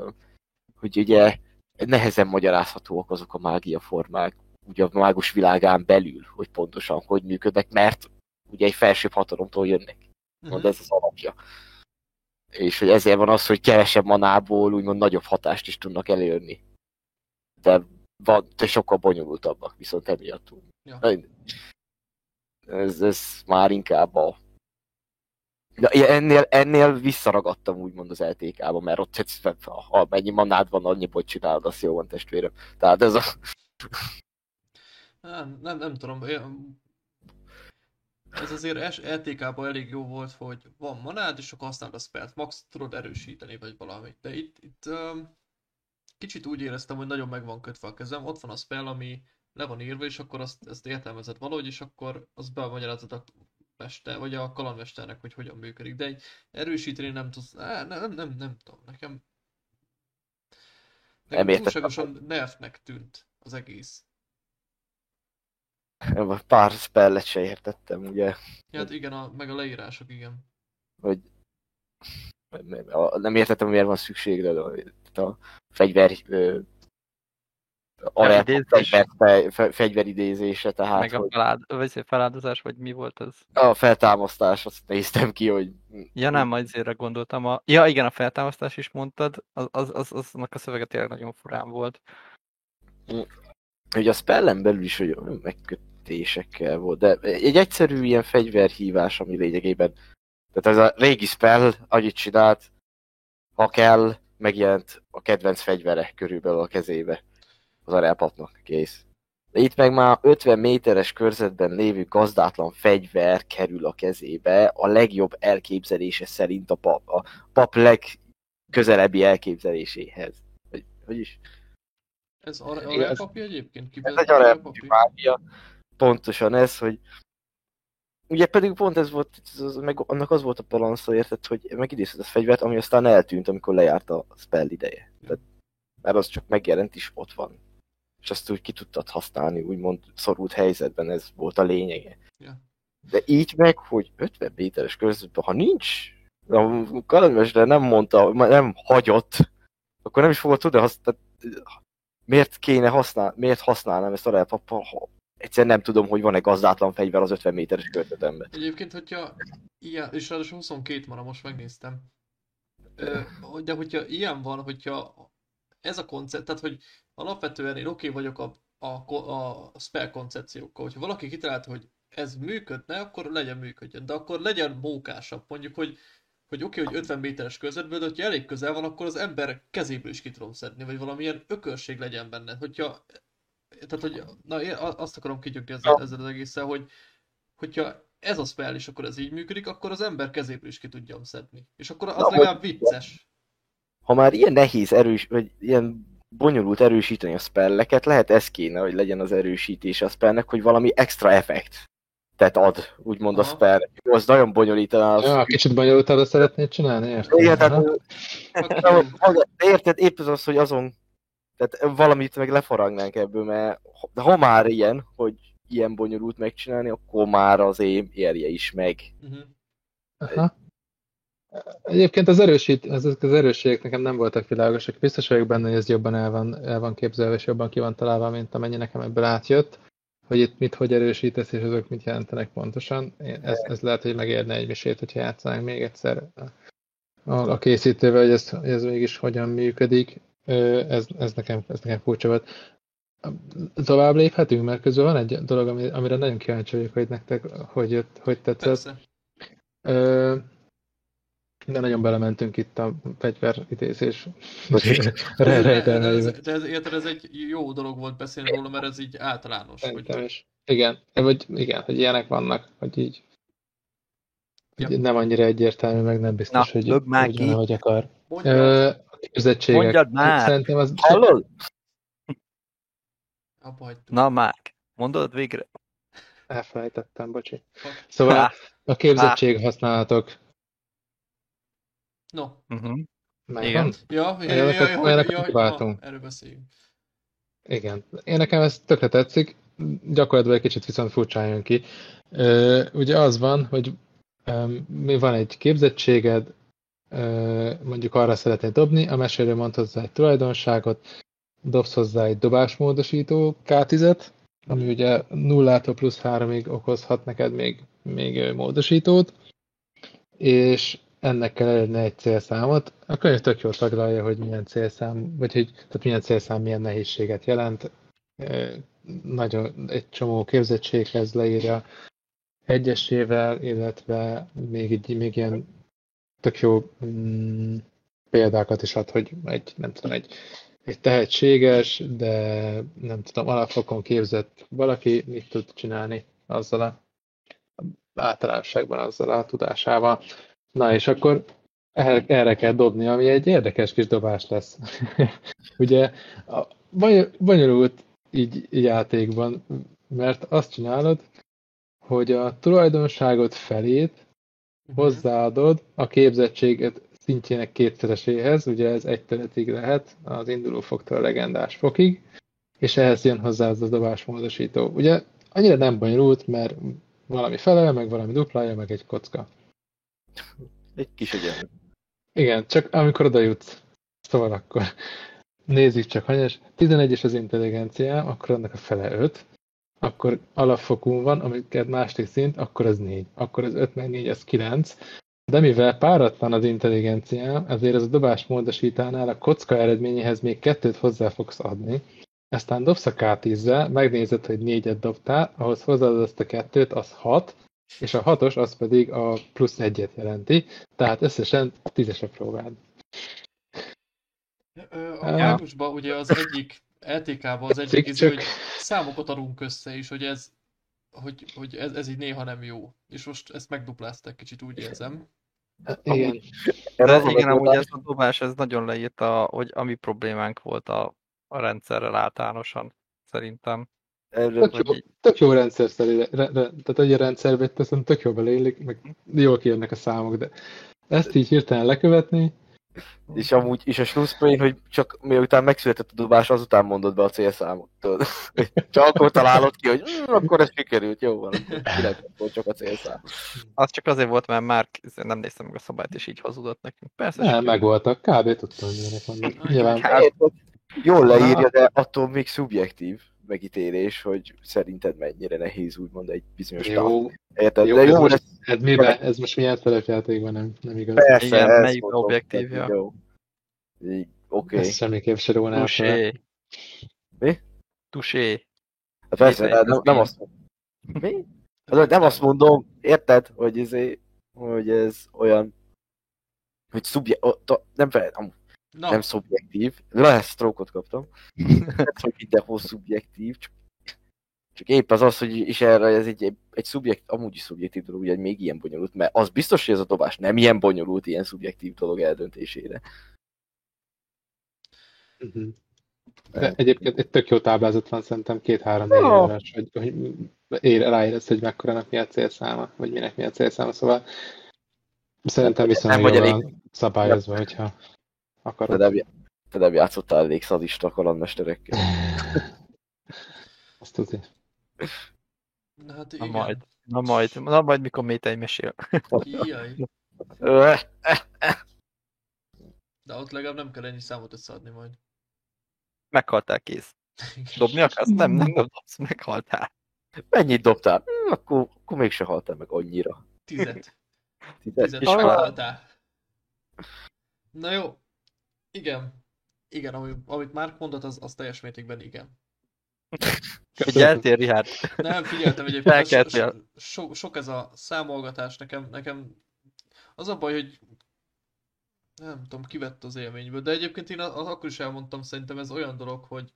S4: hogy ugye nehezen magyarázhatóak azok a mágia formák, ugye a mágus világán belül, hogy pontosan hogy működnek, mert ugye egy felsőbb hatalomtól jönnek.
S1: Uh-huh.
S4: Mond ez az alapja. És hogy ezért van az, hogy kevesebb manából úgymond nagyobb hatást is tudnak elérni. De, van, de sokkal bonyolultabbak, viszont emiatt.
S1: Ja.
S4: Ez, ez már inkább a... De ennél, ennél visszaragadtam úgymond az LTK-ba, mert ott egyszerűen, ha mennyi manád van, annyiból csinálod, azt jó van testvérem. Tehát ez a...
S1: Nem, nem, nem tudom. én- Ez azért LTK-ban elég jó volt, hogy van manád, és akkor használod a spellt. Max tudod erősíteni, vagy valamit. De itt, itt um, kicsit úgy éreztem, hogy nagyon meg van kötve a kezem. Ott van a spell, ami le van írva, és akkor azt, ezt értelmezed valahogy, és akkor azt bemagyarázod a mester, vagy a kalandmesternek, hogy hogyan működik. De egy erősíteni nem tudsz. Á, nem, nem, nem, nem tudom. Nekem, nekem
S4: értettem.
S1: túlságosan nerfnek tűnt az egész.
S4: Pár spellet se értettem, ugye.
S1: Hát igen, a, meg a leírások, igen.
S4: hogy nem- a- értettem, miért van szükség de a, a fegyver
S3: Felidézés?
S4: fegyver, fe, fe, fegyveridézése, tehát
S3: meg a feláld, vagy feláldozás, vagy mi volt ez?
S4: a feltámasztás, azt néztem ki, hogy
S3: Ja nem, majd ezért gondoltam. A... Ja igen, a feltámasztás is mondtad, az, az, az, aznak a szövege tényleg nagyon furán volt.
S4: hogy a spellen belül is hogy olyan megkötésekkel volt, de egy egyszerű ilyen fegyverhívás, ami lényegében tehát ez a régi spell, annyit csinált, ha kell, megjelent a kedvenc fegyvere körülbelül a kezébe az arelpapnak, kész. De itt meg már 50 méteres körzetben lévő gazdátlan fegyver kerül a kezébe, a legjobb elképzelése szerint a pap. A pap legközelebbi elképzeléséhez. Hogy, hogy is?
S1: Ez ar-
S4: Igen, ez-
S1: aranypapír egyébként?
S4: Ez egy mágia. Pontosan ez, hogy Ugye pedig pont ez volt, ez, meg annak az volt a balansza, érted, hogy megidézted a fegyvert, ami aztán eltűnt, amikor lejárt a spell ideje. Tehát, mert az csak megjelent is ott van. És azt úgy ki tudtad használni, úgymond szorult helyzetben, ez volt a lényege.
S1: Ja.
S4: De így meg, hogy 50 méteres körzetben, ha nincs a kalandmester nem mondta, nem hagyott, akkor nem is fogod tudni használni. Miért kéne használ, miért használnám ezt a repapa, ha egyszerűen nem tudom, hogy van-e gazdátlan fegyver az 50 méteres környezetemben.
S1: Egyébként, hogyha ilyen, és ráadásul 22 van, most megnéztem. De hogyha ilyen van, hogyha ez a koncept, tehát hogy alapvetően én oké okay vagyok a, a, a spell koncepciókkal, hogyha valaki kitalálta, hogy ez működne, akkor legyen működjön, de akkor legyen mókásabb, mondjuk, hogy hogy oké, okay, hogy 50 méteres közvetből, de hogyha elég közel van, akkor az ember kezéből is ki tudom szedni, vagy valamilyen ökörség legyen benne. Hogyha, tehát, hogy, na én azt akarom kigyökni ezzel, ezzel az egészen, hogy hogyha ez a spell, és akkor ez így működik, akkor az ember kezéből is ki tudjam szedni. És akkor az na, legalább vicces.
S4: Ha már ilyen nehéz erős, vagy ilyen bonyolult erősíteni a spelleket, lehet ez kéne, hogy legyen az erősítés a spellnek, hogy valami extra effekt tehát ad, úgymond Aha. a spell. Az nagyon bonyolítaná. Az...
S2: Ja, kicsit bonyolultabbra szeretnéd csinálni, érted?
S4: Igen, tehát, érted, épp az az, hogy azon, tehát valamit meg leforagnánk ebből, mert de ha már ilyen, hogy ilyen bonyolult megcsinálni, akkor már az én érje is meg. Uh-huh.
S2: Aha. Egyébként az, erősít, ezek az erősségek nekem nem voltak világosak. Biztos vagyok benne, hogy ez jobban el van, el van képzelve, és jobban ki van találva, mint amennyi nekem ebből átjött hogy itt mit hogy erősítesz, és azok mit jelentenek pontosan. Ez, ez lehet, hogy megérne egy misét, hogyha játszánk még egyszer a, a készítővel, hogy ez, hogy ez mégis hogyan működik. Ez, ez, nekem, ez nekem furcsa volt. Tovább léphetünk, mert közben van egy dolog, amire nagyon kíváncsi vagyok, hogy nektek hogy, hogy tetszett. Persze. Ö, de nagyon belementünk itt a fegyveridézés *laughs*
S1: rejtelmeibe. De, ez, érted, ez egy jó dolog volt beszélni róla, mert ez így általános.
S2: hogy... is. Igen, vagy igen, hogy ilyenek vannak, hogy így ja. hogy nem annyira egyértelmű, meg nem biztos, Na, hogy, hogy, hogy, hogy akar. Mondjad. A képzettségek.
S3: Mondjad már!
S4: Szerintem az... Hallod? Na már, mondod végre?
S2: Elfelejtettem, bocsi. Szóval a képzettség használatok
S1: No.
S3: Uh-huh.
S1: Igen. Ja, ja, ja, ja, ja, ja, ja, erről beszéljünk.
S2: Igen. Én nekem ez tökre tetszik, gyakorlatilag egy kicsit viszont furcsán jön ki. Ö, ugye az van, hogy mi van egy képzettséged, mondjuk arra szeretnéd dobni, a mesélő mond hozzá egy tulajdonságot, dobsz hozzá egy dobásmódosító k ami ugye nullától plusz háromig okozhat neked még, még módosítót, és ennek kell elérni egy célszámot. A könyv tök jól taglalja, hogy milyen célszám, vagy hogy tehát milyen célszám milyen nehézséget jelent. Nagyon egy csomó képzettséghez leírja egyesével, illetve még, egy, még ilyen tök jó mm, példákat is ad, hogy egy, nem tudom, egy, egy tehetséges, de nem tudom, alapfokon képzett valaki mit tud csinálni azzal a általánosságban azzal a tudásával. Na és akkor erre kell dobni, ami egy érdekes kis dobás lesz. *laughs* Ugye a bonyolult így játékban, mert azt csinálod, hogy a tulajdonságot felét. Hozzáadod a képzettséget szintjének kétszereséhez, ugye ez egy területig lehet, az induló foktól a legendás fokig, és ehhez jön hozzá az a dobásmódosító. Ugye annyira nem bonyolult, mert valami fele, meg valami duplája, meg egy kocka.
S4: Egy kis egyenlő.
S2: Igen, csak amikor oda jutsz. Szóval akkor nézzük csak hanyas. 11 és az intelligencia, akkor annak a fele 5. Akkor alapfokú van, amiket második szint, akkor az 4. Akkor az 5 meg 4, az 9. De mivel páratlan az intelligencia, ezért az a dobás módosítánál a kocka eredményéhez még kettőt hozzá fogsz adni. Aztán dobsz a K10-zel, megnézed, hogy négyet dobtál, ahhoz hozzáadod azt a kettőt, az 6, és a hatos az pedig a plusz egyet jelenti, tehát összesen tízes a próbád.
S1: A mágusban ugye az egyik LTK-ban az egyik izé, hogy számokat adunk össze is, hogy ez, hogy, hogy ez, ez így néha nem jó. És most ezt megduplázták kicsit, úgy érzem.
S2: Igen.
S3: De igen, amúgy ez a dobás, ez nagyon leírta, hogy ami problémánk volt a, a rendszerrel általánosan, szerintem.
S2: Erről, tök, jó, így... tök jó rendszer szerint, re, re, tehát egy rendszerbe teszem, tök jó beleillik, meg jól kijönnek a számok, de ezt így hirtelen lekövetni,
S4: És amúgy is a slusszpoén, hogy csak miután megszületett a dobás, azután mondod be a célszámot. tudod. *laughs* Csak akkor találod ki, hogy mm, akkor ez sikerült, jó van, csak a célszám.
S3: Az csak azért volt, mert már nem néztem meg a szabályt, és így hazudott nekünk. Persze,
S2: Nem, meg voltak. Kb. tudtam, hogy vannak. Nyilván
S4: Hát, jól leírja, de attól még szubjektív megítélés, hogy szerinted mennyire nehéz úgymond egy bizonyos távol.
S2: jó,
S4: Érted?
S2: jó,
S4: de
S2: ez,
S4: jó,
S2: most,
S4: de
S2: ez, miben, ez most milyen szerepjátékban nem, nem igaz.
S4: persze,
S3: Igen,
S4: ez
S3: melyik
S4: mondom,
S3: objektívja?
S4: Jó. Így, Oké.
S2: Ez semmiképp se rónál.
S3: Tusé.
S4: Mi?
S3: Tusé.
S4: Hát persze, nem, nem
S3: mi?
S4: azt mondom. Mi? Hát, nem azt mondom, érted, hogy, izé, hogy ez olyan, hogy szubje... nem, fel,
S1: Na,
S4: nem szubjektív. Lehet stroke-ot kaptam. *laughs* Nem hogy mindenhol szubjektív, csak, csak épp az az, hogy is erre ez egy, egy szubjekt, amúgy is szubjektív dolog, ugye még ilyen bonyolult, mert az biztos, hogy ez a dobás nem ilyen bonyolult ilyen szubjektív dolog eldöntésére.
S2: Mhm. De egyébként egy tök jó táblázat van szerintem két-három-négy
S4: Jó.
S2: órás, hogy, hogy ér, ráérez, hogy mekkorának mi a célszáma, vagy minek mi a célszáma, szóval szerintem viszonylag
S4: vagy
S2: jól
S4: elég-
S2: szabályozva, hogyha
S4: Te
S2: akarod.
S4: nem, te nem játszottál elég szadista kalandmesterekkel.
S2: Azt tudja.
S1: na hát
S3: Na
S1: igen.
S3: majd. Na majd, na majd mikor Métei mesél.
S1: Jaj, de ott legalább nem kell ennyi számot összeadni majd.
S3: Meghaltál kész. Dobni akarsz? Nem, nem dobsz, meghaltál.
S4: Mennyit dobtál? Hm, akkor, akkor mégse haltál meg annyira.
S1: Tizet. Tizet
S4: És
S3: Ah.
S1: meghaltál. Na jó. Igen. Igen, ami, amit Márk mondott, az, az teljes mértékben igen.
S3: Figyeltél, Richard?
S1: Nem, figyeltem egyébként, *laughs* so, so, so, sok ez a számolgatás nekem, nekem az a baj, hogy nem tudom, kivett az élményből, de egyébként én a- a- akkor is elmondtam, szerintem ez olyan dolog, hogy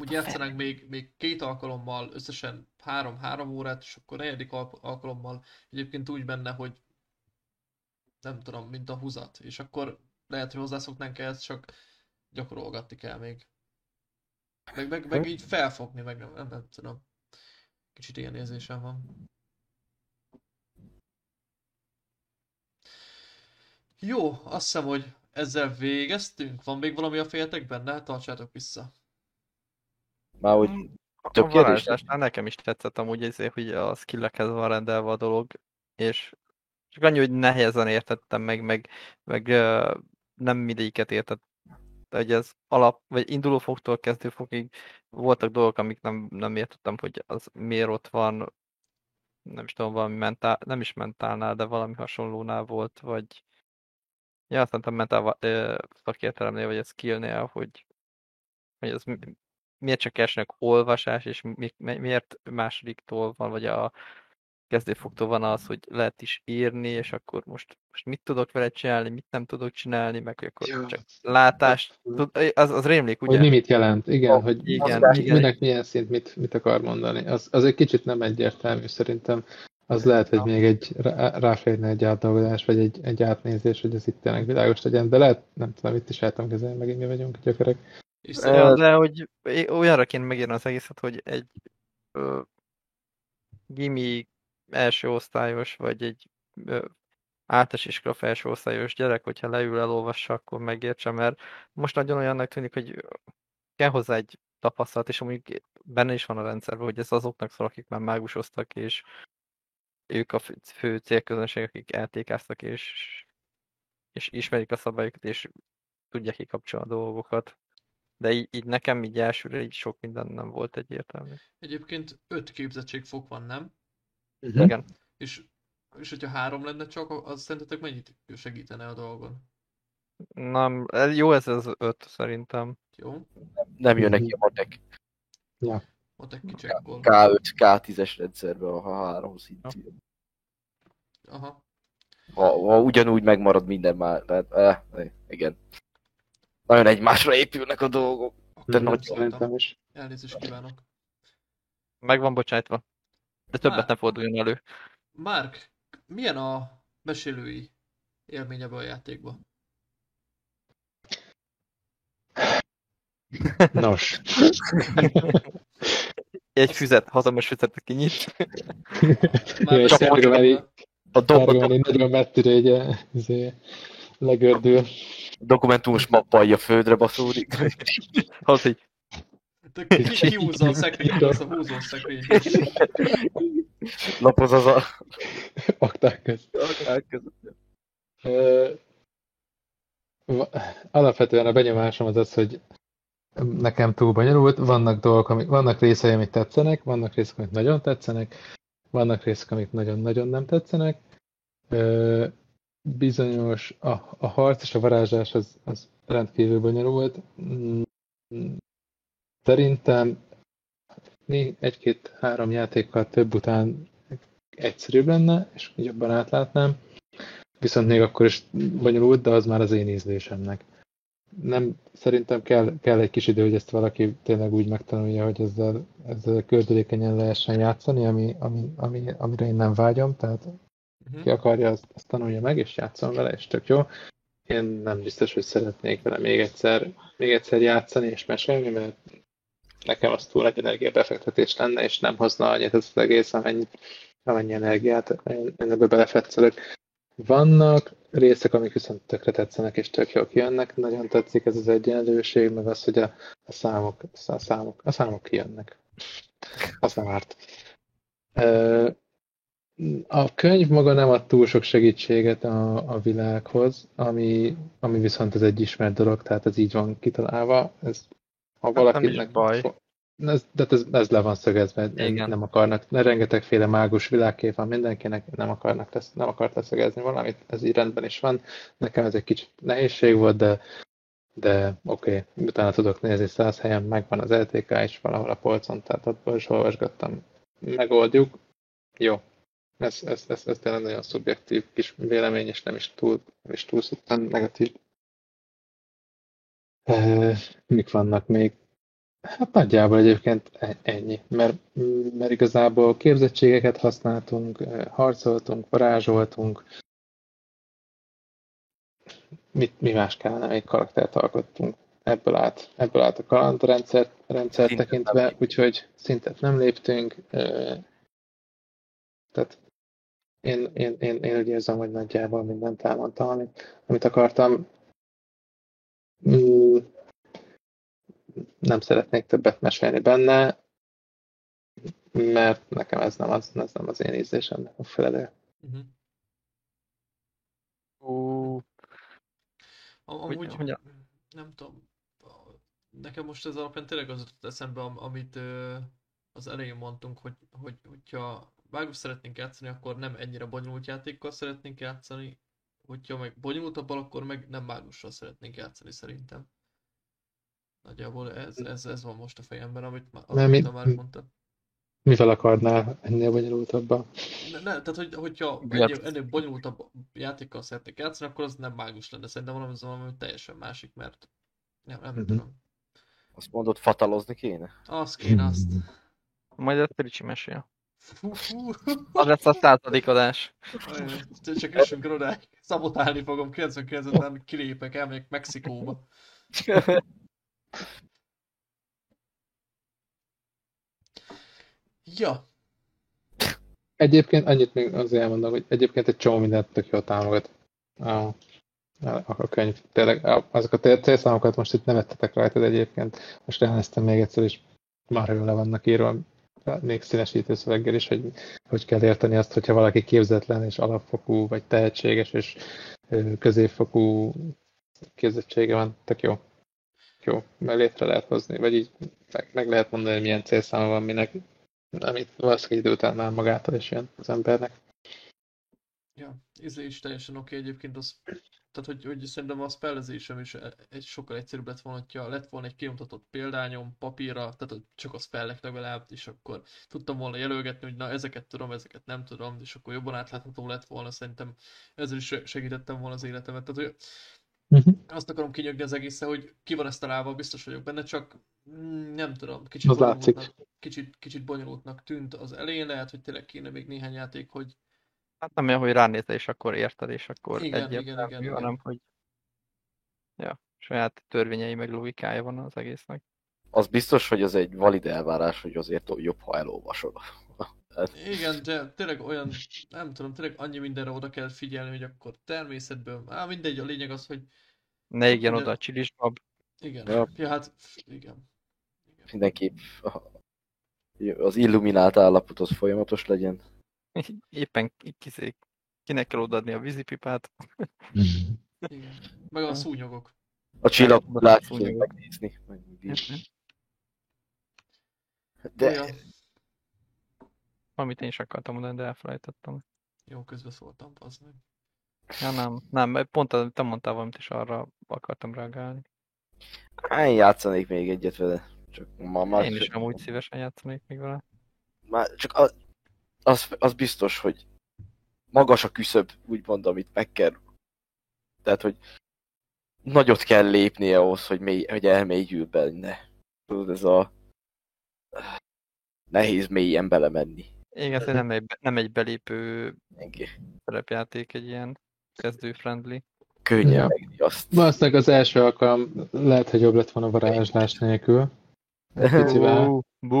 S1: úgy játszanánk még, még két alkalommal, összesen három-három órát, és akkor negyedik al- alkalommal egyébként úgy benne, hogy nem tudom, mint a húzat, és akkor lehet, hogy hozzászoknánk ehhez, csak gyakorolgatni kell még. Meg, meg, meg így felfogni, meg nem, nem, nem tudom. Kicsit ilyen érzésem van. Jó, azt hiszem, hogy ezzel végeztünk. Van még valami a fejetekben? Ne tartsátok vissza.
S4: Már
S3: A
S4: Több kérdés?
S3: varázslásnál nekem is tetszett amúgy ezért, hogy a skillekhez van rendelve a dolog, és csak annyi, hogy nehezen értettem meg, meg, meg ö, nem mindegyiket értettem. De hogy ez alap, vagy induló fogtól kezdő fogig voltak dolgok, amik nem, nem értettem, hogy az miért ott van, nem is tudom, valami mentál, nem is mentálnál, de valami hasonlónál volt, vagy ja, szerintem mentál va- ö, szakértelemnél, vagy a skillnél, hogy, hogy ez mi- miért csak elsőnek olvasás, és mi- miért másodiktól van, vagy a kezdőfoktól van az, hogy lehet is írni, és akkor most, most mit tudok vele csinálni, mit nem tudok csinálni, meg hogy akkor
S2: Ja.
S3: csak látást, tud, az, az rémlik,
S2: Hogy
S3: ugye?
S2: mi mit jelent, igen, hogy
S3: Igen, igen.
S2: minek milyen szint mit, mit akar mondani. Az, az egy kicsit nem egyértelmű szerintem. Az lehet, hogy még egy rá- ráférne egy átdolgozás, vagy egy, egy átnézés, hogy ez itt tényleg világos legyen, de lehet, nem tudom, itt is álltam kezelni, megint mi vagyunk gyökerek.
S1: És szerintem,
S3: de hogy olyanra kéne megírni az egészet, hogy egy ö, gimi első osztályos, vagy egy ö, általános iskola felső osztályos gyerek, hogyha leül elolvassa, akkor megértse, mert most nagyon olyannak tűnik, hogy kell hozzá egy tapasztalat, és amúgy benne is van a rendszerben, hogy ez azoknak szól, akik már mágusoztak, és ők a fő, célközönség, akik eltékáztak, és, és ismerik a szabályokat, és tudják kikapcsolni a dolgokat. De így, így nekem így elsőre így sok minden nem volt egyértelmű.
S1: egyébként öt képzettségfok van, nem?
S2: Mhm.
S3: Igen.
S1: És, és hogyha három lenne csak, az szerintetek mennyit segítene a dolgon?
S3: Nem, jó ez az öt szerintem.
S1: Jó?
S4: nem jön neki a matek
S1: Ott egy kicsekkol.
S4: K5, K10-es rendszerbe, ha három szintű.
S1: Aha.
S4: Ha, ha ugyanúgy megmarad minden már, tehát eh, eh, igen. Nagyon egymásra épülnek a dolgok. De
S1: nem
S4: nagy-.
S2: Szerintem is.
S1: Elnézést kívánok.
S3: Meg van bocsájtva. De többet
S1: Már.
S3: ne forduljon elő.
S1: Márk, milyen a mesélői élmény ebbe a játékba?
S2: Nos,
S3: Egy füzet, hazamos füzetet kinyit.
S2: Mari-
S1: róla.
S4: A dobot
S2: Mari nagyon messzire így, eh, izé, legördül.
S4: Dokumentumos mappa a földre baszódik.
S3: Az így,
S1: De ki, ki, kihúzza a szekrényből, azt a húzó szekrényből.
S4: Lapoz az a...
S2: Akták
S4: között.
S2: Alapvetően a benyomásom az az, hogy nekem túl bonyolult, vannak dolgok, amik, vannak részei, amik tetszenek, vannak részek, amik nagyon tetszenek, vannak részek, amik nagyon-nagyon nem tetszenek. Ö, bizonyos, a, a harc és a varázslás az, az rendkívül bonyolult. Szerintem egy-két-három játékkal több után egyszerűbb lenne, és jobban átlátnám. Viszont még akkor is bonyolult, de az már az én ízlésemnek. Nem, szerintem kell, kell egy kis idő, hogy ezt valaki tényleg úgy megtanulja, hogy ezzel, ezzel gördülékenyen lehessen játszani, ami, ami, ami, amire én nem vágyom, tehát
S1: Mhm.
S2: ki akarja, azt, azt tanulja meg, és játszom vele, és tök jó. Én nem biztos, hogy szeretnék vele még egyszer, még egyszer játszani és mesélni, mert nekem az túl nagy energiabefektetés lenne, és nem hozna annyit az egész, amennyi, amennyi energiát én ebbe belefetszelök. Vannak részek, amik viszont tökre tetszenek, és tök jól kijönnek. Nagyon tetszik ez az egyenlőség, meg az, hogy a, a számok, a számok, a számok kijönnek. Az nem árt. A könyv maga nem ad túl sok segítséget a, a világhoz, ami, ami viszont ez egy ismert dolog, tehát ez így van kitalálva. Ez, ha
S3: nem
S2: valakinek...
S3: baj.
S2: Ez, de ez, ez le van szögezve,
S3: Igen.
S2: nem akarnak, rengetegféle mágus világkép van mindenkinek, nem akarnak lesz, nem akart leszögezni valamit, ez így rendben is van. Nekem ez egy kicsit nehézség volt, de, de oké, okay. utána tudok nézni száz helyen, megvan az LTK is valahol a polcon, tehát abból is olvasgattam. Megoldjuk. Jó. Ez, ez, ez, ez tényleg nagyon szubjektív kis vélemény, és nem is túl, nem is túl szuttan negatív. E, mik vannak még? Hát nagyjából egyébként e- ennyi, mert, mert igazából képzettségeket használtunk, harcoltunk, varázsoltunk, mit, mi más kellene, még karaktert alkottunk. Ebből állt, ebből állt a kalandrendszer rendszer
S4: Szintet
S2: tekintve,
S4: nem
S2: úgyhogy szintet nem léptünk. eh, Tehát én, én, én, én úgy érzem, hogy nagyjából mindent elmondtam, amit, amit akartam. Nem szeretnék többet mesélni benne, mert nekem ez nem az, ez nem az én ízlésemnek a felelő.
S1: Mhm.
S3: Ó, Hogy-
S1: Amúgy,
S3: hogy a-
S1: nem tudom, nekem most ez alapján tényleg az jutott eszembe, am- amit ö, az elején mondtunk, hogy, hogy hogyha mágus szeretnénk játszani, akkor nem ennyire bonyolult játékkal szeretnénk játszani, hogyha meg bonyolultabbal, akkor meg nem mágussal szeretnénk játszani szerintem. Nagyjából ez, ez, ez van most a fejemben, amit,
S2: Mert
S1: amit
S2: mi-
S1: már mondtam.
S2: Mivel akarnál ennél bonyolultabban?
S1: Ne, ne, tehát, hogy, hogyha ennél, ennél bonyolultabb játékkal szeretnék játszani, akkor az nem mágus lenne. Szerintem valami, az valami teljesen másik, mert nem, nem
S2: Mhm.
S1: tudom.
S4: Azt mondod, fatalozni kéne?
S1: Azt kéne azt.
S3: majd ezt Ricsi mesél. Az lesz a századik adás.
S1: Ajaj, Csak el odáig. Szabotálni fogom, 99 után kilépek, elmegyek Mexikóba. *laughs* Ja,
S2: Egyébként annyit még azért elmondom, hogy egyébként egy csomó mindent tök jól támogat. A, a, a könyv. Tényleg azok a célszámokat most itt nem ettetek rajta, de egyébként. Most elnéztem még egyszer, és már le vannak írva, még színesítő szöveggel is, hogy hogy kell érteni azt, hogyha valaki képzetlen és alapfokú, vagy tehetséges és középfokú képzettsége van, tök jó. Jó, mert létre lehet hozni, vagy így meg, meg lehet mondani, hogy milyen célszáma van minek, amit valószínűleg idő után már magától is jön az embernek.
S1: ja, ez is teljesen oké egyébként az, tehát hogy, hogy szerintem a spellezésem is e- egy sokkal egyszerűbb lett volna, hogyha lett volna egy kinyomtatott példányom papírra, tehát csak az spellek legalább, és akkor tudtam volna jelölgetni, hogy na ezeket tudom, ezeket nem tudom, és akkor jobban átlátható lett volna, szerintem ezzel is segítettem volna az életemet. Tehát, hogy
S2: Uh-huh.
S1: azt akarom kinyögni az egészen, hogy ki van ezt találva, biztos vagyok benne, csak mm, nem tudom, kicsit
S2: Az látszik.
S1: bonyolultnak, kicsit, kicsit bonyolultnak tűnt az elején, lehet, hogy tényleg kéne még néhány játék, hogy
S3: Hát nem olyan, hogy ránézel, és akkor érted, és akkor
S1: Igen,
S3: egyértelmű,
S1: igen, igen,
S3: hanem hogy ja, saját törvényei meg logikája van az egésznek.
S4: Az biztos, hogy az egy valid elvárás, hogy azért jobb, ha elolvasod
S1: Igen, de tényleg olyan, nem tudom, tényleg annyi mindenre oda kell figyelni, hogy akkor természetből, á, mindegy, a lényeg az, hogy
S3: Ne igen
S1: Ugye-
S3: oda a csilisbab.
S1: igen,
S4: Ja.
S1: ja, hát igen. igen.
S4: Mindenképp az illuminált állapot az folyamatos legyen. *laughs*
S3: Éppen kizék. Kinek kell odaadni a vízipipát? *laughs*
S1: igen. Meg a szúnyogok.
S4: A csillagokat
S3: Szúnyogok.
S4: kell megnézni. meg. De
S1: Ja,
S3: Amit én is akartam mondani, de elfelejtettem.
S1: jó, közbeszóltam, az meg.
S3: Ja nem, nem, pont te mondtál valamit, és arra akartam reagálni.
S4: Á, én játszanék még egyet vele. Csak ma, ma
S3: Én is amúgy szívesen játszanék még vele.
S4: Már csak az, az, az biztos, hogy magas a küszöb, úgymond, amit meg kell. Tehát, hogy nagyot kell lépnie ahhoz, hogy, mély, hogy elmélyül benne. Tudod, ez a nehéz mélyen belemenni.
S3: Igen, ez nem egy, nem egy belépő szerepjáték, egy ilyen kezdő-friendly.
S4: Könnyen megni azt.
S2: Valószínűleg az első alkalom lehet, hogy jobb lett volna varázslás nélkül. Egy picivel.
S3: Bú,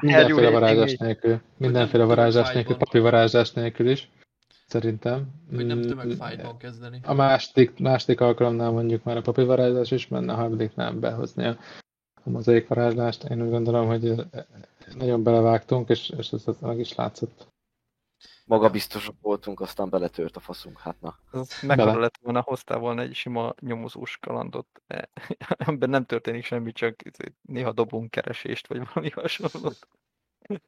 S2: mindenféle varázslás nélkül. Mindenféle varázslás nélkül, papi varázslás nélkül is. Szerintem.
S1: Hogy nem
S2: Mm,
S1: tömegfájtban kezdeni.
S2: A második, második alkalomnál mondjuk már a papi varázslás is menne, a harmadiknál behozni a, mozaik varázslást. Én úgy gondolom, hogy nagyon belevágtunk, és, és ez, ez meg is látszott.
S4: Magabiztosak voltunk, aztán beletört a faszunk. Hát na.
S3: Mekkora lett volna, hoztál volna egy sima nyomozós kalandot, *laughs* eh, amiben nem történik semmi, csak néha dobunk keresést, vagy valami hasonlót.
S2: Hát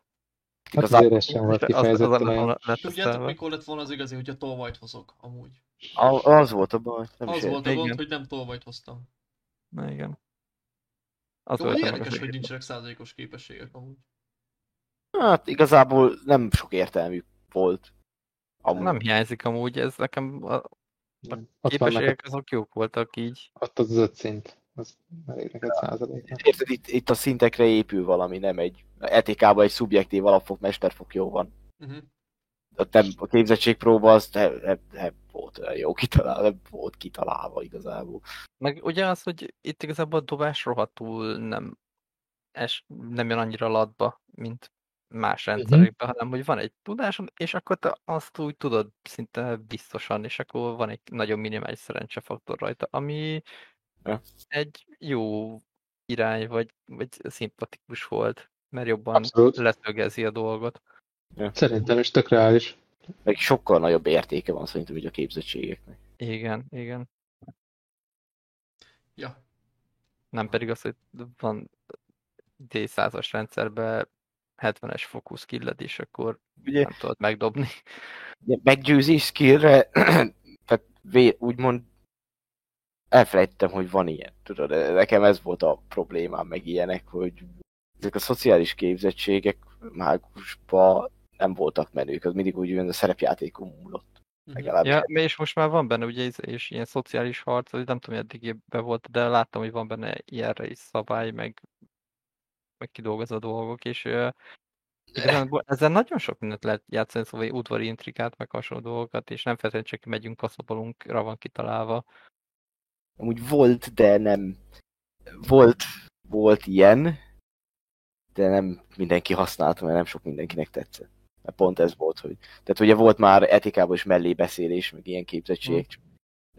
S4: Igazából
S2: sem volt
S3: Az, az, az
S2: kifejezetten
S3: lett
S2: olyan.
S1: Tudjátok, mikor lett volna az igazi, hogyha tolvajt hozok, amúgy.
S4: A- Az volt a baj. Nem
S1: Az volt a gond, hogy nem tolvajt hoztam.
S3: Na igen. Az
S1: Jó, érdekes, hogy nincsenek százalékos képességek amúgy.
S4: Hát igazából nem sok értelmű volt. Amúgy.
S3: Nem hiányzik amúgy, ez nekem a
S2: Ott vannak,
S3: képességek azok jók voltak így.
S2: ott az öt szint. Az elég neked százaléknak.
S4: Érted, itt, itt a szintekre épül valami, nem egy etikában egy szubjektív alapfok, mesterfok jó van.
S1: Uh-huh.
S4: A, nem, a képzettségpróba az nem, nem, nem volt olyan jó kitalálva, nem volt kitalálva igazából.
S3: Meg ugye az, hogy itt igazából a dobás rohadtul nem, es, nem jön annyira latba, mint más rendszerekben, hanem hogy van egy tudásod, és akkor te azt úgy tudod szinte biztosan, és akkor van egy nagyon minimális szerencsefaktor rajta, ami
S4: Ja.
S3: egy jó irány, vagy, vagy szimpatikus volt, mert jobban
S2: Abszolút.
S3: leszögezi a dolgot.
S2: Szerintem is tök reális.
S4: Meg sokkal nagyobb értéke van szerintem így a képzettségeknek.
S3: Igen, igen.
S1: Ja.
S3: Nem pedig az, hogy van D100-as rendszerben 70-es fokú skilled, és akkor
S4: Ugye
S3: nem tudod megdobni.
S4: meggyőzés skillre, *clears throat* tehát vé, úgymond elfelejtettem, hogy van ilyen. Tudod, nekem ez volt a problémám, meg ilyenek, hogy ezek a szociális képzettségek mágusban nem voltak menők, az mindig úgy jön, a szerepjátékon múlott.
S1: Uh-huh.
S4: Legalábbis.
S3: Ja, és most már van benne ugye és ilyen szociális harc, vagy nem tudom, hogy eddig be volt, de láttam, hogy van benne ilyenre is szabály, meg, meg kidolgozó dolgok, és uh, igazából ezzel nagyon sok mindent lehet játszani, szóval udvari intrikát, meg hasonló dolgokat, és nem feltétlenül csak megyünk, kaszabalunkra van kitalálva.
S4: Amúgy volt, de nem... Volt, volt ilyen, de nem mindenki használta, mert nem sok mindenkinek tetszett. Mert pont ez volt, hogy... Tehát ugye volt már etikában is mellébeszélés, meg ilyen képzettség, csak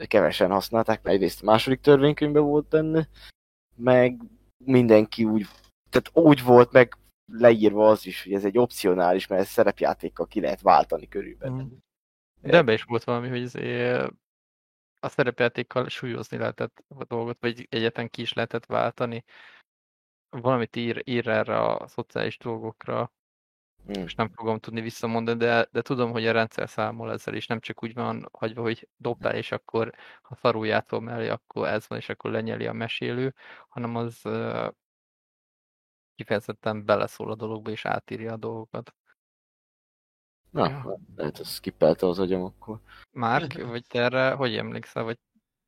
S4: kevesen használták, mert egyrészt a második törvénykönyvben volt benne, meg mindenki úgy, tehát úgy volt meg leírva az is, hogy ez egy opcionális, mert ezt szerepjátékkal ki lehet váltani körülbelül.
S3: Mm. De ebbe is volt valami, hogy a szerepjátékkal súlyozni lehetett a dolgot, vagy egyetlen ki is lehetett váltani. Valamit ír, ír erre a szociális dolgokra,
S4: Mm.
S3: most nem fogom tudni visszamondani, de, de tudom, hogy a rendszer számol ezzel, és nem csak úgy van hagyva, hogy dobtál, és akkor ha szarul játszol mellé, akkor ez van, és akkor lenyeli a mesélő, hanem az uh, kifejezetten beleszól a dologba, és átírja a dolgokat.
S4: Na,
S3: Ja.
S4: lehet, hogy skippelte az agyam akkor.
S3: Márk, vagy te erre hogy emlékszel, vagy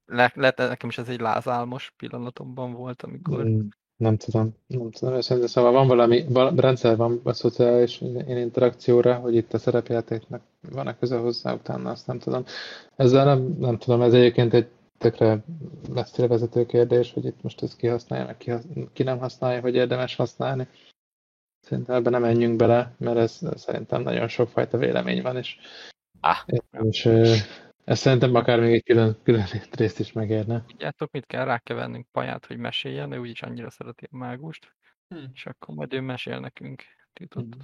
S3: le, lehet, nekem is ez egy lázálmos pillanatomban volt, amikor
S2: Mm, Nem tudom, nem tudom, őszintén szóval van valami, val- rendszer van a szociális ilyen interakcióra, hogy itt a szerepjátéknak van-e köze hozzá, utána azt nem tudom. Ezzel nem, nem tudom, ez egyébként egy tökre messzire vezető kérdés, hogy itt most ezt ki használja, meg ki, ki nem használja, hogy érdemes használni. Szerintem ebben nem menjünk bele, mert ez szerintem nagyon sokfajta vélemény van, és,
S4: Ah.
S2: és ez szerintem akár még egy külön, külön részt is megérne.
S3: Tudjátok, mit kell? Rá kell vennünk paját, hogy meséljen, ő úgyis annyira szereti a mágust,
S1: Hm,
S3: és akkor majd ő mesél nekünk titott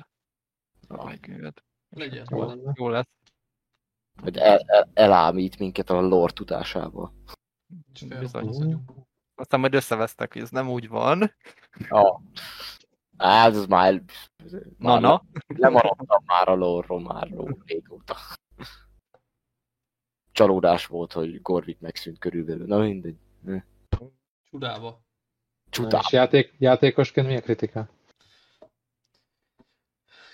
S3: könyvet.
S1: legyen.
S2: Jó
S3: jó lesz.
S4: Hogy el, el, elámít minket a lore tudásával.
S3: Bizony.
S1: agyunk.
S3: Aztán majd összevesztek, hogy ez nem úgy van.
S4: Ja. Hát ez már...
S3: Na,
S4: már
S3: na. *laughs*
S4: Lemaradtam már a lore már régóta. Csalódás volt, hogy Gorvik megszűnt körülbelül. Na mindegy.
S1: Csudába.
S4: Csután.
S2: És játék, játékosként mi a kritika?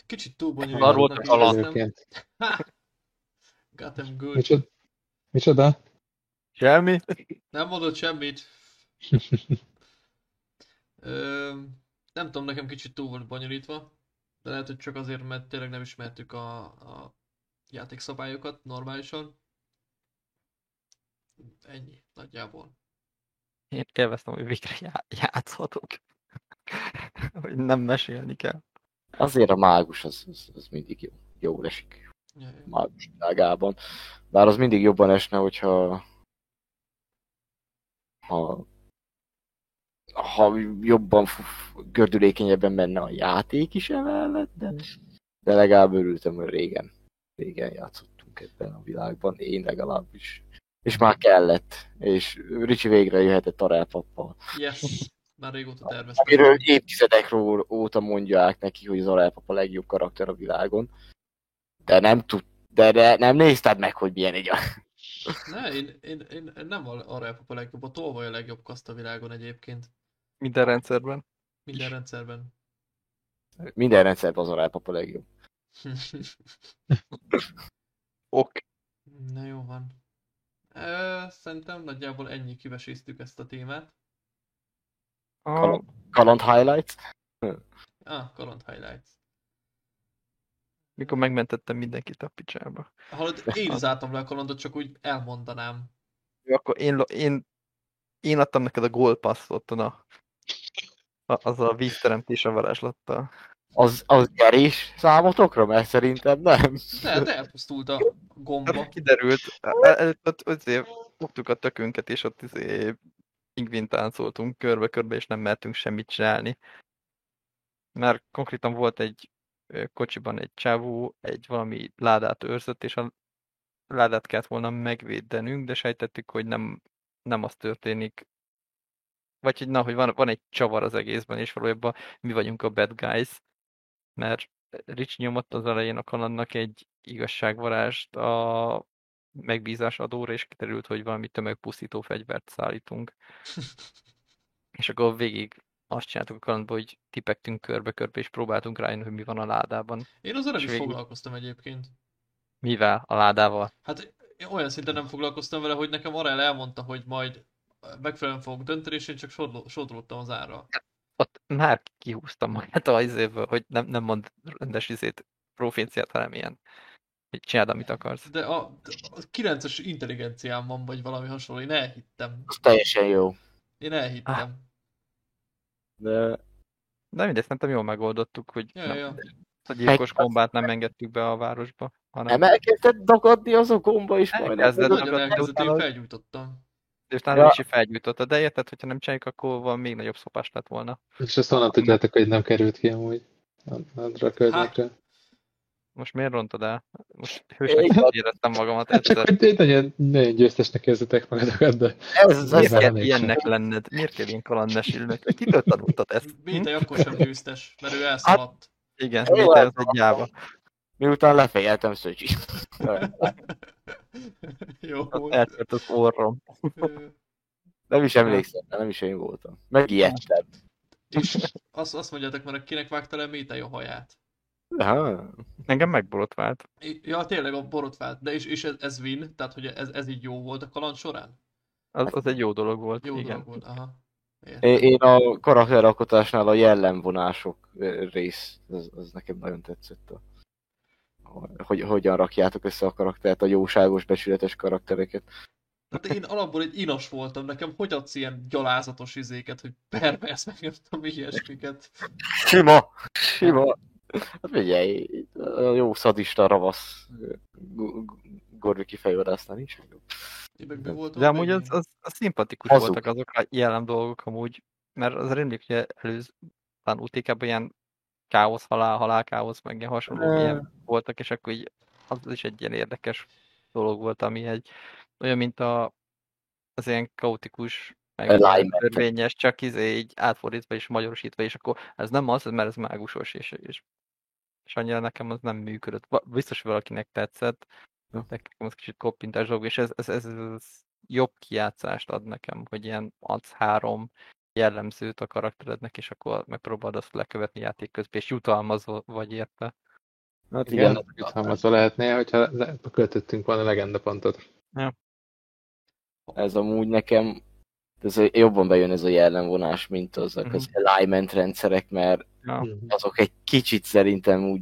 S1: Kicsit túl
S3: Arról
S1: bonyolultnak
S3: volt a.
S1: Got them good.
S2: Micsoda? Micsoda?
S3: Semmi?
S1: Nem mondott semmit. Ö, nem tudom, nekem kicsit túl volt bonyolítva. De lehet, hogy csak azért, mert tényleg nem ismertük a, a játékszabályokat normálisan. Ennyi, nagyjából.
S3: Én élveztem, hogy végre já- játszhatok. *laughs* hogy nem mesélni kell.
S4: Azért a mágus az, az, az mindig jó. Jól esik. Mágus világában. Bár az mindig jobban esne, hogyha ha, ha jobban gördülékenyebben menne a játék is emellett, de, de legalább örültem, hogy régen, régen játszottunk ebben a világban, én legalábbis. És már kellett, és Ricsi végre jöhetett a repappal.
S1: Yes! Már régóta terveztem.
S4: Amiről évtizedek óta mondják neki, hogy az Arelpap a legjobb karakter a világon. De nem tud, de, de nem nézted meg, hogy milyen egy a...
S1: Ne, én, én, én, én nem arra a legjobb, a tolvaj a legjobb kaszt a világon egyébként.
S3: Minden rendszerben.
S1: Minden rendszerben.
S4: Minden rendszerben az Arelpap a legjobb. *laughs*
S3: Ok.
S1: Na jó van. Szerintem nagyjából ennyi kiveséztük ezt a témát.
S3: A,
S4: Kaland Highlights?
S1: Ah, Kaland Highlights.
S3: Mikor megmentettem mindenkit a picsába.
S1: Hallod, *laughs* én zártam le a kalandot, csak úgy elmondanám.
S3: Akkor én, én, én adtam neked a gólpasszot a, a, az a vízteremtés a varázslattal.
S4: Az, az nyerés számotokra? Mert szerintem nem.
S1: De, de elpusztult a gomba.
S3: Hát kiderült, el- el- ott azért fogtuk a tökünket, és ott izé pingvin táncoltunk körbe-körbe, és nem mertünk semmit csinálni. Mert konkrétan volt egy kocsiban egy csávó, egy valami ládát őrzött, és a ládát kellett volna megvédenünk, de sejtettük, hogy nem, nem az történik. Vagy hogy na, hogy van, van egy csavar az egészben, és valójában mi vagyunk a bad guys, mert Rich nyomott az elején a kalandnak egy igazságvarást a megbízás adóra, és kiderült, hogy valami tömegpusztító fegyvert szállítunk. *laughs* És akkor végig azt csináltuk a kalandban, hogy tipegtünk körbe-körbe, és próbáltunk rájönni, hogy mi van a ládában.
S1: Én nem
S3: És
S1: is
S3: végül-
S1: foglalkoztam egyébként.
S3: Mivel a ládával?
S1: Hát én olyan szinten nem foglalkoztam vele, hogy nekem Arel elmondta, hogy majd megfelelően fogok dönteni, és én csak sodló- sodródtam az ára.
S3: Ott már kihúztam magát a izéből, hogy nem, nem mond rendes izét, proféciát, hanem ilyen, hogy csináld, amit akarsz.
S1: De a, a 9-es intelligenciám van, vagy valami hasonló. Én elhittem.
S4: Az teljesen jó.
S1: Én elhittem.
S4: De
S3: De mindegy, szerintem jól megoldottuk, hogy
S1: Ja,
S3: nem,
S1: ja.
S3: a gyilkos bombát nem engedtük be a városba, hanem
S4: nem elkezdted dagadni az a gomba is majdnem.
S3: Elkezded
S1: Nagyon
S3: dagadni,
S1: elkezdett, én felgyújtottam.
S3: és utána
S4: Ja.
S3: is felgyújtotta, de érted, hogyha nem csináljuk, akkor van még nagyobb szopás lett volna.
S2: És azt honnan tudjátok, hogy nem került ki amúgy a- arra a környékre?
S3: Most miért rontad el? Most
S4: Én-
S3: hősnek éreztem magamat
S2: Hát csak,
S3: egyszer.
S2: hogy nagyon, nagyon győztesnek érzitek magatokat, de
S4: Ez, ez,
S3: Miért kell ilyennek lenned? Miért kell ilyen kalandmesélnek? Kitől tanultad ezt? Hm?
S1: Béte akkor sem győztes, mert ő elszaladt.
S3: Igen,
S4: Jó,
S3: Méte
S4: hát-
S3: az egy gyáva.
S4: miután lefejeltem Szöcsi. *laughs*
S1: Jó volt.
S3: Eltört az orrom. *laughs*
S4: Nem is emlékszem, nem is én voltam. Megijedtem.
S1: És azt, azt mondjátok már, kinek vágta le Métei a haját.
S4: Ha.
S3: Engem megborotvált.
S1: I- Ja, tényleg a borotvált, de és, és ez, ez win, tehát hogy ez, ez így jó volt a kaland során?
S3: Az, az egy jó dolog volt.
S1: Jó
S3: igen.
S1: dolog volt, aha. Értem.
S4: Én én a karakteralkotásnál a jellemvonások rész, az, az nekem nagyon tetszett. A, hogy hogyan rakjátok össze a karaktert, a jóságos, becsületes karaktereket.
S1: Tehát én alapból egy inas voltam, nekem hogy adsz ilyen gyalázatos izéket, hogy pervers, meg nem tudom, ilyesmiket.
S4: Sima! Sima! Hát figyelj, jó szadista ravasz Gu- Gu- Gorviki fejvadásznál nincs jobb.
S3: De amúgy az, az, az szimpatikus
S4: Hazug.
S3: voltak azok a jelen dolgok amúgy, mert az rémlik, hogy előző talán UTK-ban ilyen káosz, halál, halál, káosz, meg ilyen hasonló
S4: Ne.
S3: ilyen voltak, és akkor így az is egy ilyen érdekes dolog volt, ami egy olyan, mint a, az ilyen kaotikus, meg törvényes, csak izé így átfordítva és magyarosítva, és akkor ez nem az, mert ez mágusos, és, és, és annyira nekem az nem működött. Biztos, hogy valakinek tetszett,
S4: Ja.
S3: nekem az kicsit koppintás dolog, és ez, ez, ez, ez jobb kijátszást ad nekem, hogy ilyen adsz három jellemzőt a karakterednek, és akkor megpróbálod azt lekövetni játék közben, és jutalmazva vagy érte.
S4: Hát
S2: Igen,
S4: igen,
S2: jutalmazva lehetné, hogyha le- költöttünk volna legenda pontot.
S4: ez amúgy nekem ez jobban bejön ez a jellemvonás, mint azok
S3: Mhm.
S4: az alignment rendszerek, mert
S3: Ja,
S4: azok egy kicsit szerintem úgy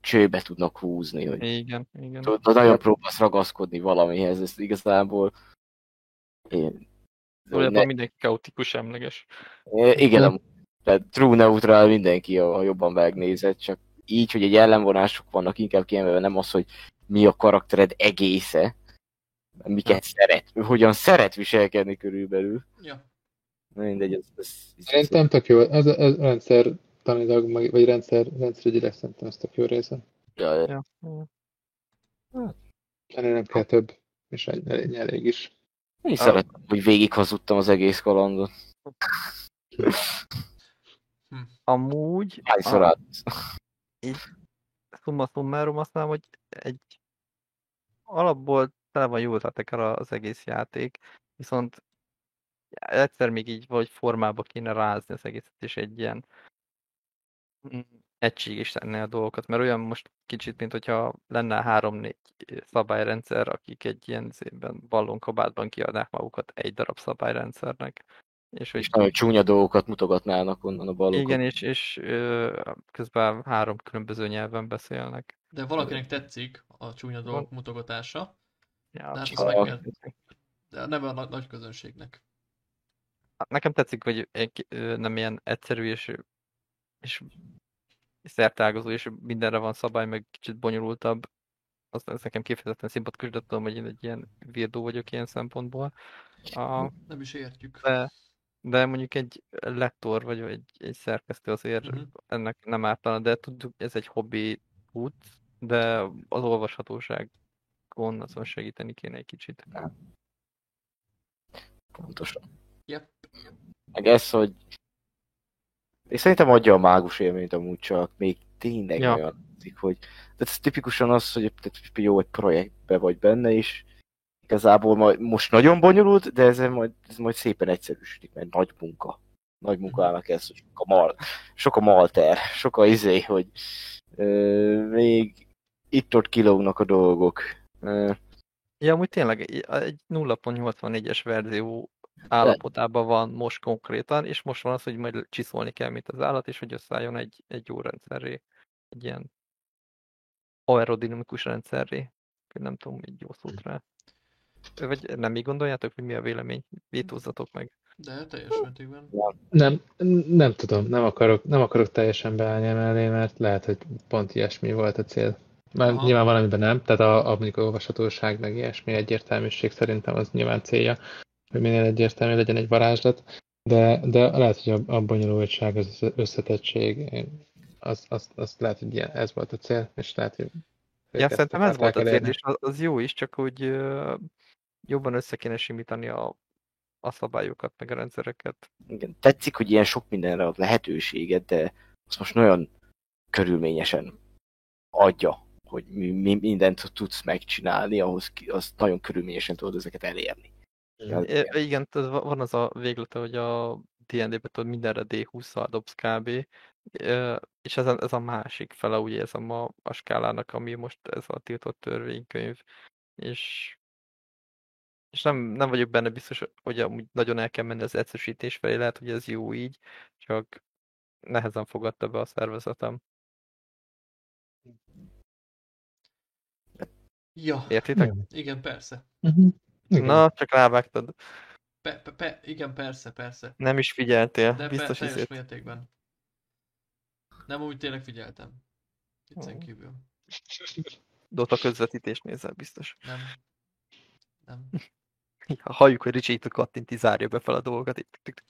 S4: csőbe tudnak húzni, hogy
S3: igen, igen.
S4: tudod, nagyon próbálsz ragaszkodni valamihez, ez igazából én,
S3: Valójában
S4: ne,
S3: mindenki kaotikus semleges.
S4: igen, amúgy, tehát true neutral mindenki, ha jobban megnézed, csak így, hogy egy ellenvonások vannak, inkább kiemelve nem az, hogy mi a karaktered egésze, miket szeret, hogyan szeret viselkedni körülbelül.
S1: Ja.
S4: Na mindegy, ez, ez, ez,
S2: Szerintem tök jó. Ez, ez rendszer tanilag, vagy rendszer, rendszerügyileg szerintem ez tök jó része.
S4: ja, ja.
S3: Ja. ja.
S2: Ennél nem kell több, és egy- elég, elég is.
S4: Én is szeretem, hogy végig hazudtam az egész kalandot.
S3: Amúgy,
S4: Hányszor
S3: a-
S4: át?
S3: summa summarum azt mondom, hogy egy alapból tele van jó ötletekkel az egész játék, viszont egyszer még így vagy formába kéne rázni az egészet, és egy ilyen mm, egységes tenni a dolgokat, mert olyan most kicsit, mint hogyha lenne három-négy szabályrendszer, akik egy ilyen szépen ballonkabátban kiadnák magukat egy darab szabályrendszernek. És hogy
S4: És nagyon csúnya dolgokat mutogatnának onnan a balokon.
S3: igen, és, és ö, közben három különböző nyelven beszélnek.
S1: De valakinek tetszik a csúnya dolgok mutogatása,
S3: Ja,
S1: De hát
S3: csak
S1: az
S3: meg
S1: meg
S3: kell-
S1: de nem a nagy, nagy közönségnek.
S3: Hát Nekem tetszik, hogy nem ilyen egyszerű és, és szertágazó, és mindenre van szabály, meg kicsit bonyolultabb. Az, az nekem kifejezetten szimpatikus, de tudom, hogy én egy ilyen virdó vagyok ilyen szempontból. A,
S1: Nem is értjük.
S3: de, de mondjuk egy lektor vagy egy, egy szerkesztő azért
S1: Mhm.
S3: ennek nem ártana, de tudjuk, ez egy hobbi út, de az olvashatóságon azon segíteni kéne egy kicsit.
S4: Pontosan.
S1: Yep.
S4: Meg ez, hogy és szerintem adja a mágus élményt amúgy csak, még tényleg
S3: Ja.
S4: olyan hogy tehát ez tipikusan az, hogy jó, egy projektbe vagy benne, és igazából majd, most nagyon bonyolult, de ez majd, ez majd szépen egyszerűsödik, mert nagy munka. Nagy munka állnak ez, hogy sok a, mal, sok a malter, sok a izé, hogy ö, még itt-ott kilógnak a dolgok.
S3: Ja, amúgy tényleg egy egy 0.84-es verzió állapotában van most konkrétan, és most van az, hogy majd csiszolni kell, mint az állat, és hogy összeálljon egy, egy jó rendszerré. Egy ilyen aerodinamikus rendszerré. Nem tudom, egy jó szót rá. Vagy nem így gondoljátok, hogy mi a vélemény? Vétózzatok meg.
S1: De teljes mértékben.
S2: Nem, nem tudom, nem akarok, nem akarok teljesen beállni mellé, mert lehet, hogy pont ilyesmi volt a cél. Már
S1: Aha.
S2: nyilván valamiben nem, tehát a, a mondjuk a olvashatóság, meg ilyesmi egyértelműség szerintem az nyilván célja, hogy minél egyértelmű legyen egy varázslat, de, de lehet, hogy a, a bonyolultság, az összetettség, az, az, az lehet, hogy ilyen, ez volt a cél, és lehet, hogy
S3: Ja, szerintem ez volt a cél,
S2: elérni.
S3: és az, az jó is, csak ö, jobban össze kéne simítani a, a szabályokat, meg a rendszereket.
S4: igen, tetszik, hogy ilyen sok mindenre ad lehetőséget, de azt most nagyon körülményesen adja, hogy mi, mi mindent tudsz megcsinálni, ahhoz azt nagyon körülményesen tudod ezeket elérni.
S3: É, igen, tehát va- van az a véglete, hogy a D&D-ben tudod mindenre D20-szal dobsz kb. És ez a, ez a másik fele, úgy érzem a, a skálának, ami most ez a tiltott törvénykönyv. És, és nem, nem vagyok benne biztos, hogy amúgy nagyon el kell menni az egyszerűsítés felé, lehet, hogy ez jó így, csak nehezen fogadta be a szervezetem.
S1: Ja,
S3: Értitek?
S1: igen, persze.
S2: Uh-huh. Igen.
S3: Na, csak rávágtad.
S1: Pe, pe, pe, igen, persze, persze.
S3: Nem is figyeltél.
S1: De
S3: Biztos
S1: pe, teljes mértékben. Nem úgy tényleg figyeltem. Viccen kívül.
S3: Dota közvetítést nézel, biztos.
S1: Nem. Nem.
S3: Ha halljuk, hogy Ricsi itt kattinti, zárja be fel a dolgokat. Itt.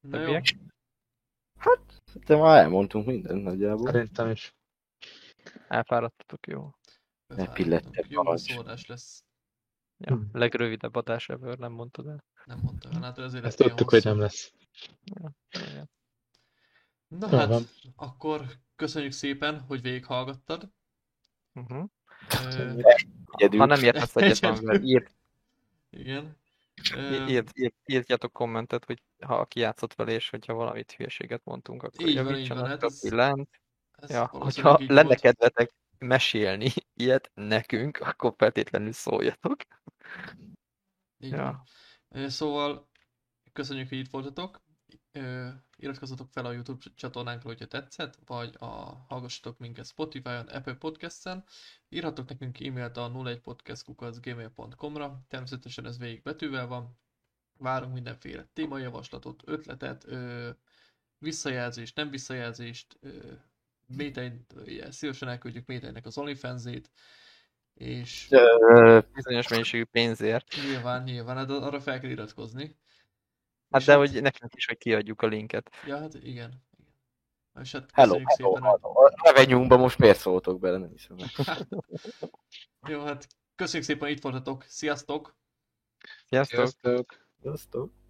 S1: Na jó.
S4: De már elmondtunk mindent nagyjából.
S2: Szerintem is.
S3: Elfáradtatok, jó.
S1: Befáradtunk. Jó
S4: parancs.
S1: szórás lesz.
S3: Ja,
S2: Hmm.
S3: legrövidebb adás ever, nem mondtad el.
S1: Nem mondtam, hát ezért
S2: Ezt
S1: lett ilyen
S2: tudtuk, hogy
S1: hosszú.
S2: nem lesz.
S3: Igen.
S1: Na
S2: Jó
S1: hát,
S2: van.
S1: akkor köszönjük szépen, hogy végighallgattad.
S3: Uh-huh.
S1: Ö,
S4: Egyedül.
S3: Ha nem értesz egyet *laughs*
S1: Egyedül.
S3: valamivel, írt,
S1: igen.
S3: Írt, írt, írtjátok kommentet, hogy ha ki játszott vele, és hogyha valamit hülyeséget mondtunk, akkor
S1: Így van, így van, hát ez-
S3: pillant.
S1: ez
S3: Ja, hogyha lenne
S1: volt.
S3: kedvetek mesélni *laughs* ilyet nekünk, akkor feltétlenül szóljatok.
S1: Így
S3: Ja.
S1: Szóval köszönjük, hogy itt voltatok. Ö, Iratkozzatok fel a YouTube csatornánkra, hogyha tetszett, vagy a, hallgassatok minket Spotify-on, Apple Podcast-en. Írhatok nekünk e-mailt a 01podcast.gmail.com-ra. Természetesen ez végig betűvel van. Várunk mindenféle témajavaslatot, ötletet, ö, visszajelzést, nem visszajelzést, ö, Métein, szívesen elküldjük Méteinek az OnlyFans-ét, és
S4: Ö,
S3: Bizonyos mennyiségű pénzért.
S1: nyilván, nyilván, hát arra fel kell iratkozni.
S3: Hát de hogy nekünk is, hogy kiadjuk a linket.
S1: Ja, hát igen. igen. És hát
S4: hello,
S1: köszönjük
S4: hello,
S1: szépen, hogy...
S4: hello. A most miért szóltok bele, nem hiszem. *laughs*
S1: Jó, hát köszönjük szépen, hogy itt voltatok. Sziasztok!
S3: Sziasztok!
S2: Sziasztok!
S4: Sziasztok.